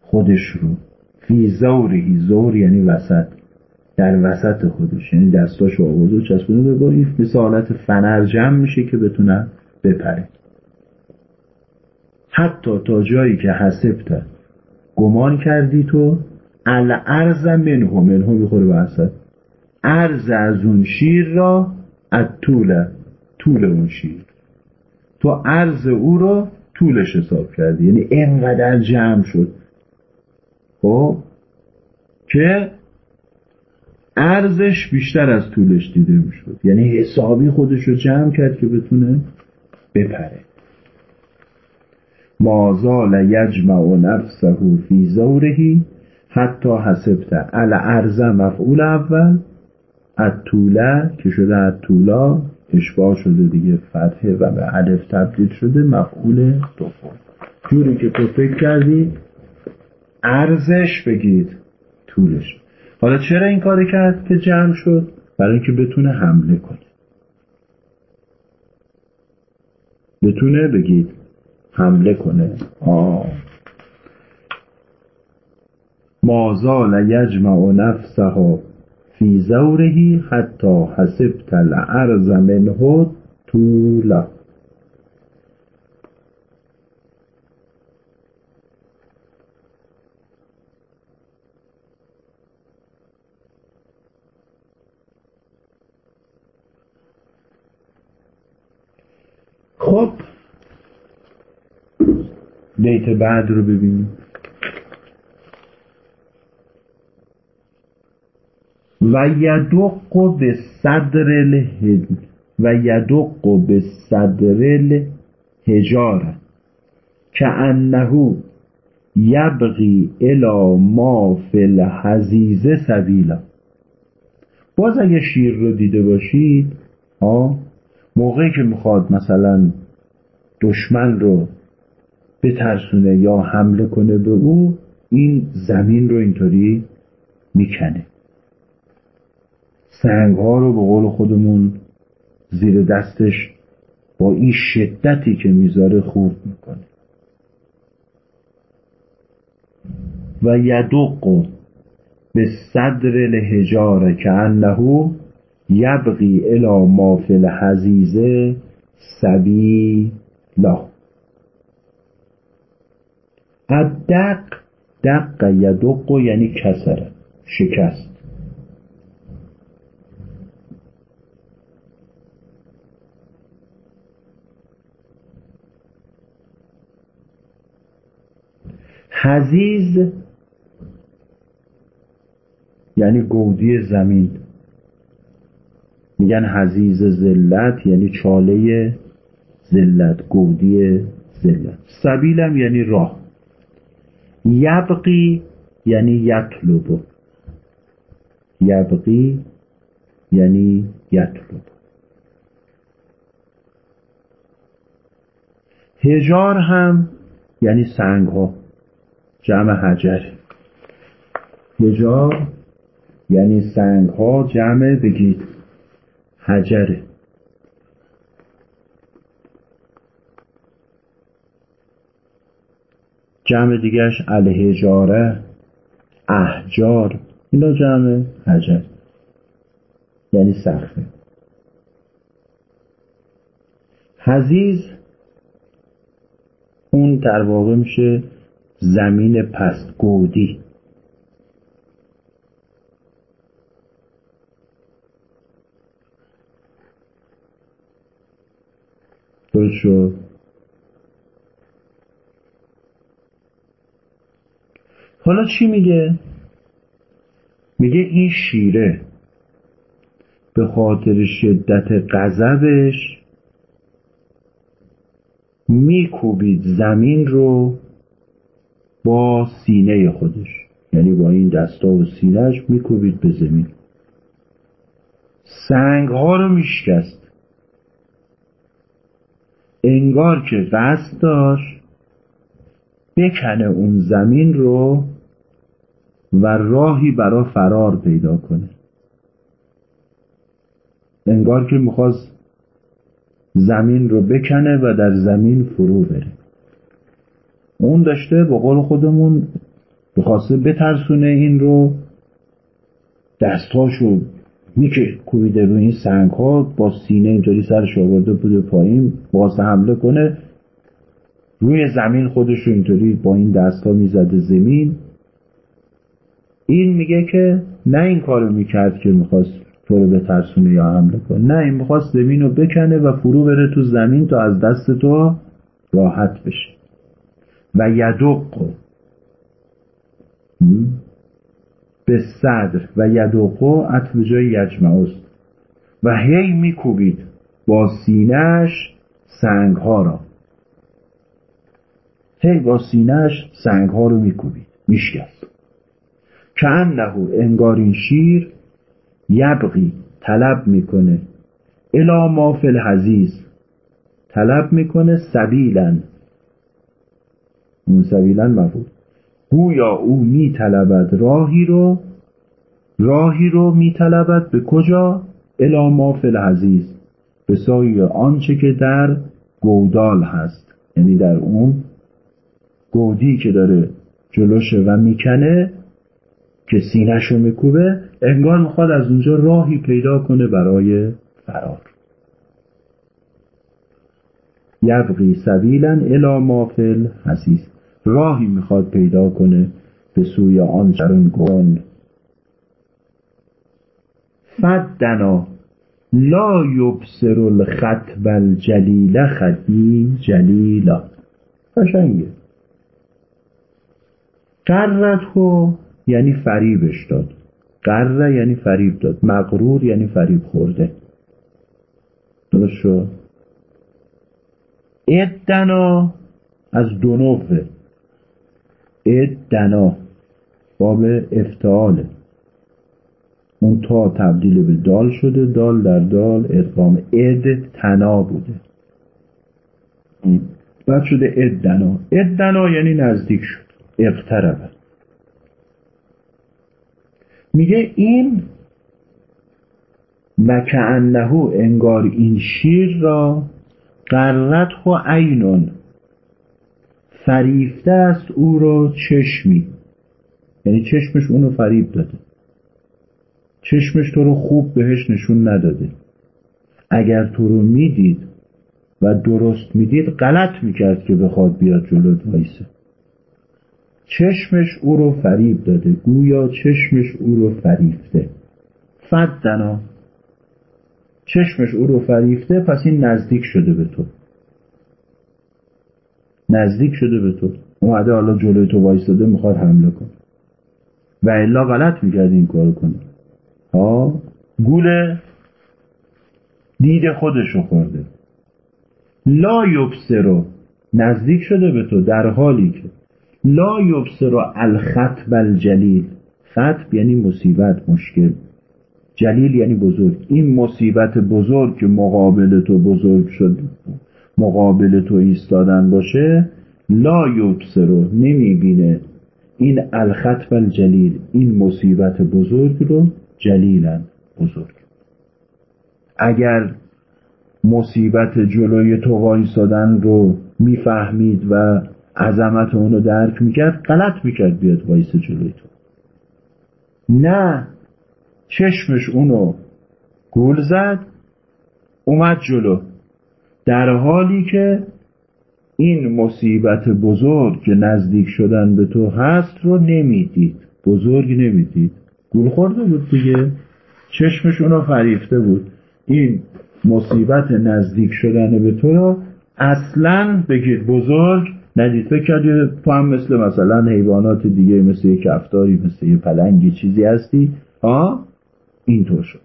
خودش رو. فی زوری زور یعنی وسط. در وسط خودش. یعنی دستاشو آورده و چسبونه به این مثل حالت فنر جمع میشه که بتونه بپره. حتی تا جایی که حسبت. گمان کردی تو؟ الارز منه. منه می‌خوره به وسط ارز از اون شیر را از طول طول اون شیر. تو عرض او رو طولش حساب کردی. یعنی اینقدر جمع شد. خب؟ که ارزش بیشتر از طولش دیده می‌شد یعنی حسابی خودش رو جمع کرد که بتونه بپره. مازال یجمع نفسه فی زورهی حتی حسبت ال ارزه مفعول اول طوله که شده طولا اشباه شده دیگه فتحه و به علف تبدیل شده مفعول دوم. جوری که تو فکر کردی ارزش بگید طولش. حالا چرا این کار کرد که جمع شد؟ برای اینکه بتونه حمله کنه. بتونه بگید حمله کنه. آه. مازال یجمع نفسها فی زورهی حتی حسبت الارض منه طولا. خب بیت بعد رو ببینیم. و یدق به صدر الهج و یدق به صدر الهجار که انه یبغی الا ما فی الحزیزه سبیلا. باز اگه شیر رو دیده باشید آه موقعی که می‌خواد مثلا دشمن رو بترسونه یا حمله کنه به او این زمین رو اینطوری می‌کنه. سنگ ها رو به قول خودمون زیر دستش با این شدتی که می‌ذاره خوب می‌کنه. و یدق به صدر الهجار که انه یبقی الى ما فی الحزیزه سبیلا دق یدق یعنی کسره شکست. حزیز یعنی گودی زمین. میگن حزیز زلت یعنی چاله زلت گودی زلت. سبیلم یعنی راه. یبقی یعنی یطلب. یبقی یعنی یطلب. هجار هم یعنی سنگ ها جمع حجر. هجار یعنی سنگ ها جمع بگید حجره جمع دیگرش الهجاره احجار. اینا جمع حجر. یعنی سخته حزیز اون در واقع میشه زمین پست گودی شد؟ حالا چی میگه؟ میگه این شیره به خاطر شدت غضبش میکوبید زمین رو با سینه خودش. یعنی با این دستا و سینهش میکوبید به زمین. سنگ ها رو میشکست. انگار که قصد داشت بکنه اون زمین رو و راهی برا فرار پیدا کنه. انگار که می‌خواست زمین رو بکنه و در زمین فرو بره. اون داشته به قول خودمون بخواسته بترسونه این رو دستاشو میکه کوبیده روی این سنگ ها با سینه اینطوری سرش آورده بوده پایین واسه حمله کنه. روی زمین خودش رو اینطوری با این دست ها می‌زده زمین. این میگه که نه این کارو می‌کرد که می‌خواست تو رو به ترسونه یا حمله کنه نه این می‌خواست زمین رو بکنه و فرو بره تو زمین تا از دست تو راحت بشه. و یدق. به صدر. و یدقو عطف جای یجمعوست و هی میکوبید با سینهش سنگ ها را. هی با سینهش سنگ ها رو میکوبید. میشکست. که انهو انگار این شیر یبقی طلب می‌کنه. الا ما فی طلب می‌کنه سبیلا. اون سبیلا مفهوم. گویا او میطلبد راهی رو راهی رو میطلبد به کجا؟ الا ما فی الحزیز به سایه آنچه که در گودال هست. یعنی در اون گودی که داره جلوشه و می‌کنه که سینهشو میکوبه انگار می‌خواد از اونجا راهی پیدا کنه برای فرار. یبقی سبیلا الا مافل حسیس راهی می‌خواد پیدا کنه به سوی آن چرون گون فدنا لا یبصر الخطب الجلیل خطی جلیلا. قشنگه. قرت یعنی فریبش داد. قره یعنی فریب داد. مغرور یعنی فریب خورده. درست شد؟ ادنا از دنوه ادنا باب افتعاله اون تا تبدیل به دال شده دال در دال ادغام اد تنا بوده. بعد شده ادنا ادنا یعنی نزدیک شد. اقتربه میگه این و انگار این شیر را قرت و عینون. فریفته است او را چشمی. یعنی چشمش اونو فریب داده. چشمش تو رو خوب بهش نشون نداده. اگر تو رو می‌دید و درست می‌دید غلط می‌کرد که بخواد بیاد جلوت وایسه. چشمش او رو فریب داده. گویا چشمش او رو فریفته. فدنا. چشمش او رو فریفته پس این نزدیک شده به تو. نزدیک شده به تو. اومده حالا جلوی تو وایستاده می‌خواد حمله کنه. و الا غلط می‌کرد این کار کنه. ها گوله دید خودشو خورده. لا یبصرو نزدیک شده به تو در حالی که. لا یبصرو الخطب الجلیل. خطب یعنی مصیبت مشکل. جلیل یعنی بزرگ. این مصیبت بزرگ که مقابل تو بزرگ شد. مقابل تو ایستادن باشه لا یبصرو نمی‌بینه. این الخطب الجلیل این مصیبت بزرگ رو جلیلا بزرگ. اگر مصیبت جلوی تو وایستادن رو می‌فهمید و عظمت اونو درک می‌کرد غلط می‌کرد بیاد وایس جلوی تو. نه چشمش اونو گول زد اومد جلو. در حالی که این مصیبت بزرگ که نزدیک شدن به تو هست رو نمی‌دید. بزرگ نمی‌دید. گول خورده بود دیگه. چشمش اونو فریفته بود. این مصیبت نزدیک شدن به تو رو اصلا بگید بزرگ ندید. فکر کردی تو هم مثل مثلا حیوانات دیگه مثل یک کفتاری مثل یه پلنگی چیزی هستی؟ ها اینطور شد.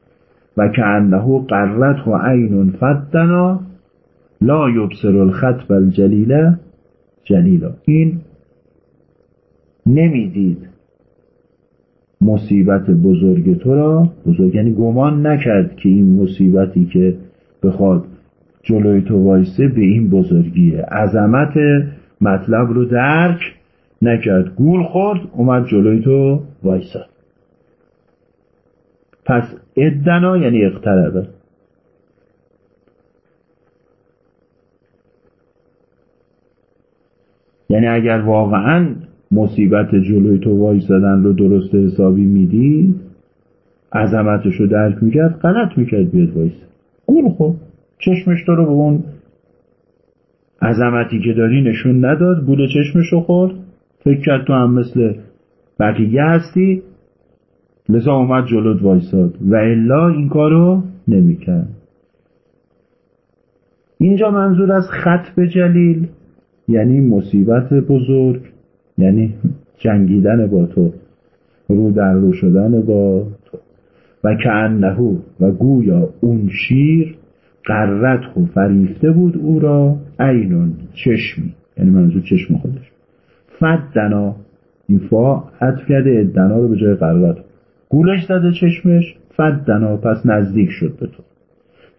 و که انه قرت و عین فدنا لا یبصر الخطب الجلیله جلیلا. این نمی‌دید مصیبت بزرگ تو را. بزرگ یعنی گمان نکرد که این مصیبتی که بخواد جلوی تو وایسه به این بزرگیه. عظمت مطلب رو درک نکرد. گول خورد اومد جلوی تو وایساد. پس ادنا یعنی اقتربه. یعنی اگر واقعا مصیبت جلوی تو وایسادن رو درست حسابی می‌دید عظمتش رو درک می‌کرد غلط می‌کرد بیاد وایسه. گول خورد چشمش تو رو به اون عظمتی که داری نشون نداد گول چشمش رو خورد. فکر کرد تو هم مثل بقیه هستی. لذا اومد جلوت وایساد. و الا این کارو نمی‌کرد. اینجا منظور از خطب جلیل. یعنی مصیبت بزرگ یعنی جنگیدن با تو رو در رو شدن با تو. و که انهو و گویا اون شیر قرت و فریفته بود او را عینون چشمی یعنی منظور چشم خودش. فدنا این فا حذف کرده ادنا رو به جای قرت گولش زده چشمش فدنا پس نزدیک شد به تو.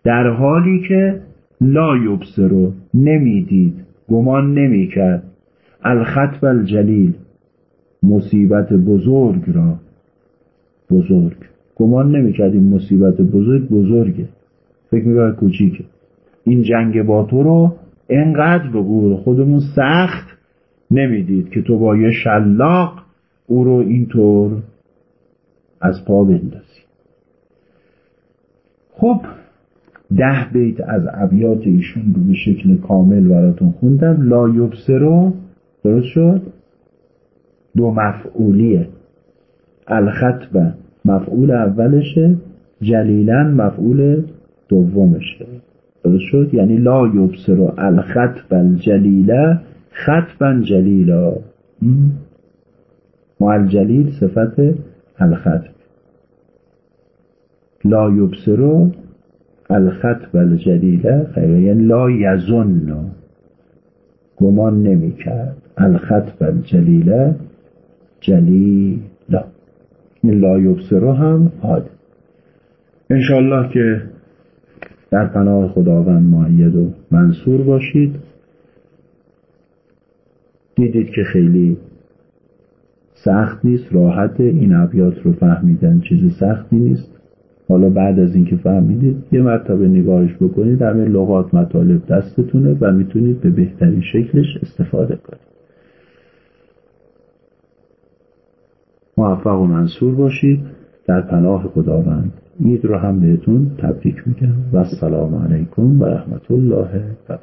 در حالی که لا یبصرو نمی‌دید گمان نمی‌کرد. الخطب الجلیل مصیبت بزرگ را. بزرگ. گمان نمی‌کرد این مصیبت بزرگ بزرگه. فکر می‌کرد کوچیکه. این جنگ با تو رو انقدر به گور خودمون سخت نمی‌دید که تو با یه شلاق او رو اینطور از پا بندازی. خب ده بیت از ابیات ایشون رو به شکل کامل براتون خوندم. لا یبصرو. درست شد؟ دو مفعولیه. الخطبه مفعول اولشه. جلیلا مفعول دومشه. درست شد؟ یعنی لا یبصر الخطب الجلیله خطبا جلیلا. ما الجلیل صفت الخطب لا یبصر الخطب الجلیله خیر یعنی لا یظن. گمان نمی کرد. الخطب الجلیله جلیلا. این لا یبصرو هم حاد انشالله که در پناه خداوند معید و منصور باشید. دیدید که خیلی سخت نیست راحت این ابیات رو فهمیدن چیز سختی نیست. حالا بعد از اینکه فهمیدید یه مرتبه نگاهش بکنید همه لغات مطالب دستتونه و می‌تونید به بهترین شکلش استفاده کنید. موفق و منصور باشید. در پناه خداوند. عید رو هم بهتون تبریک میگم. و السلام علیکم و رحمت الله و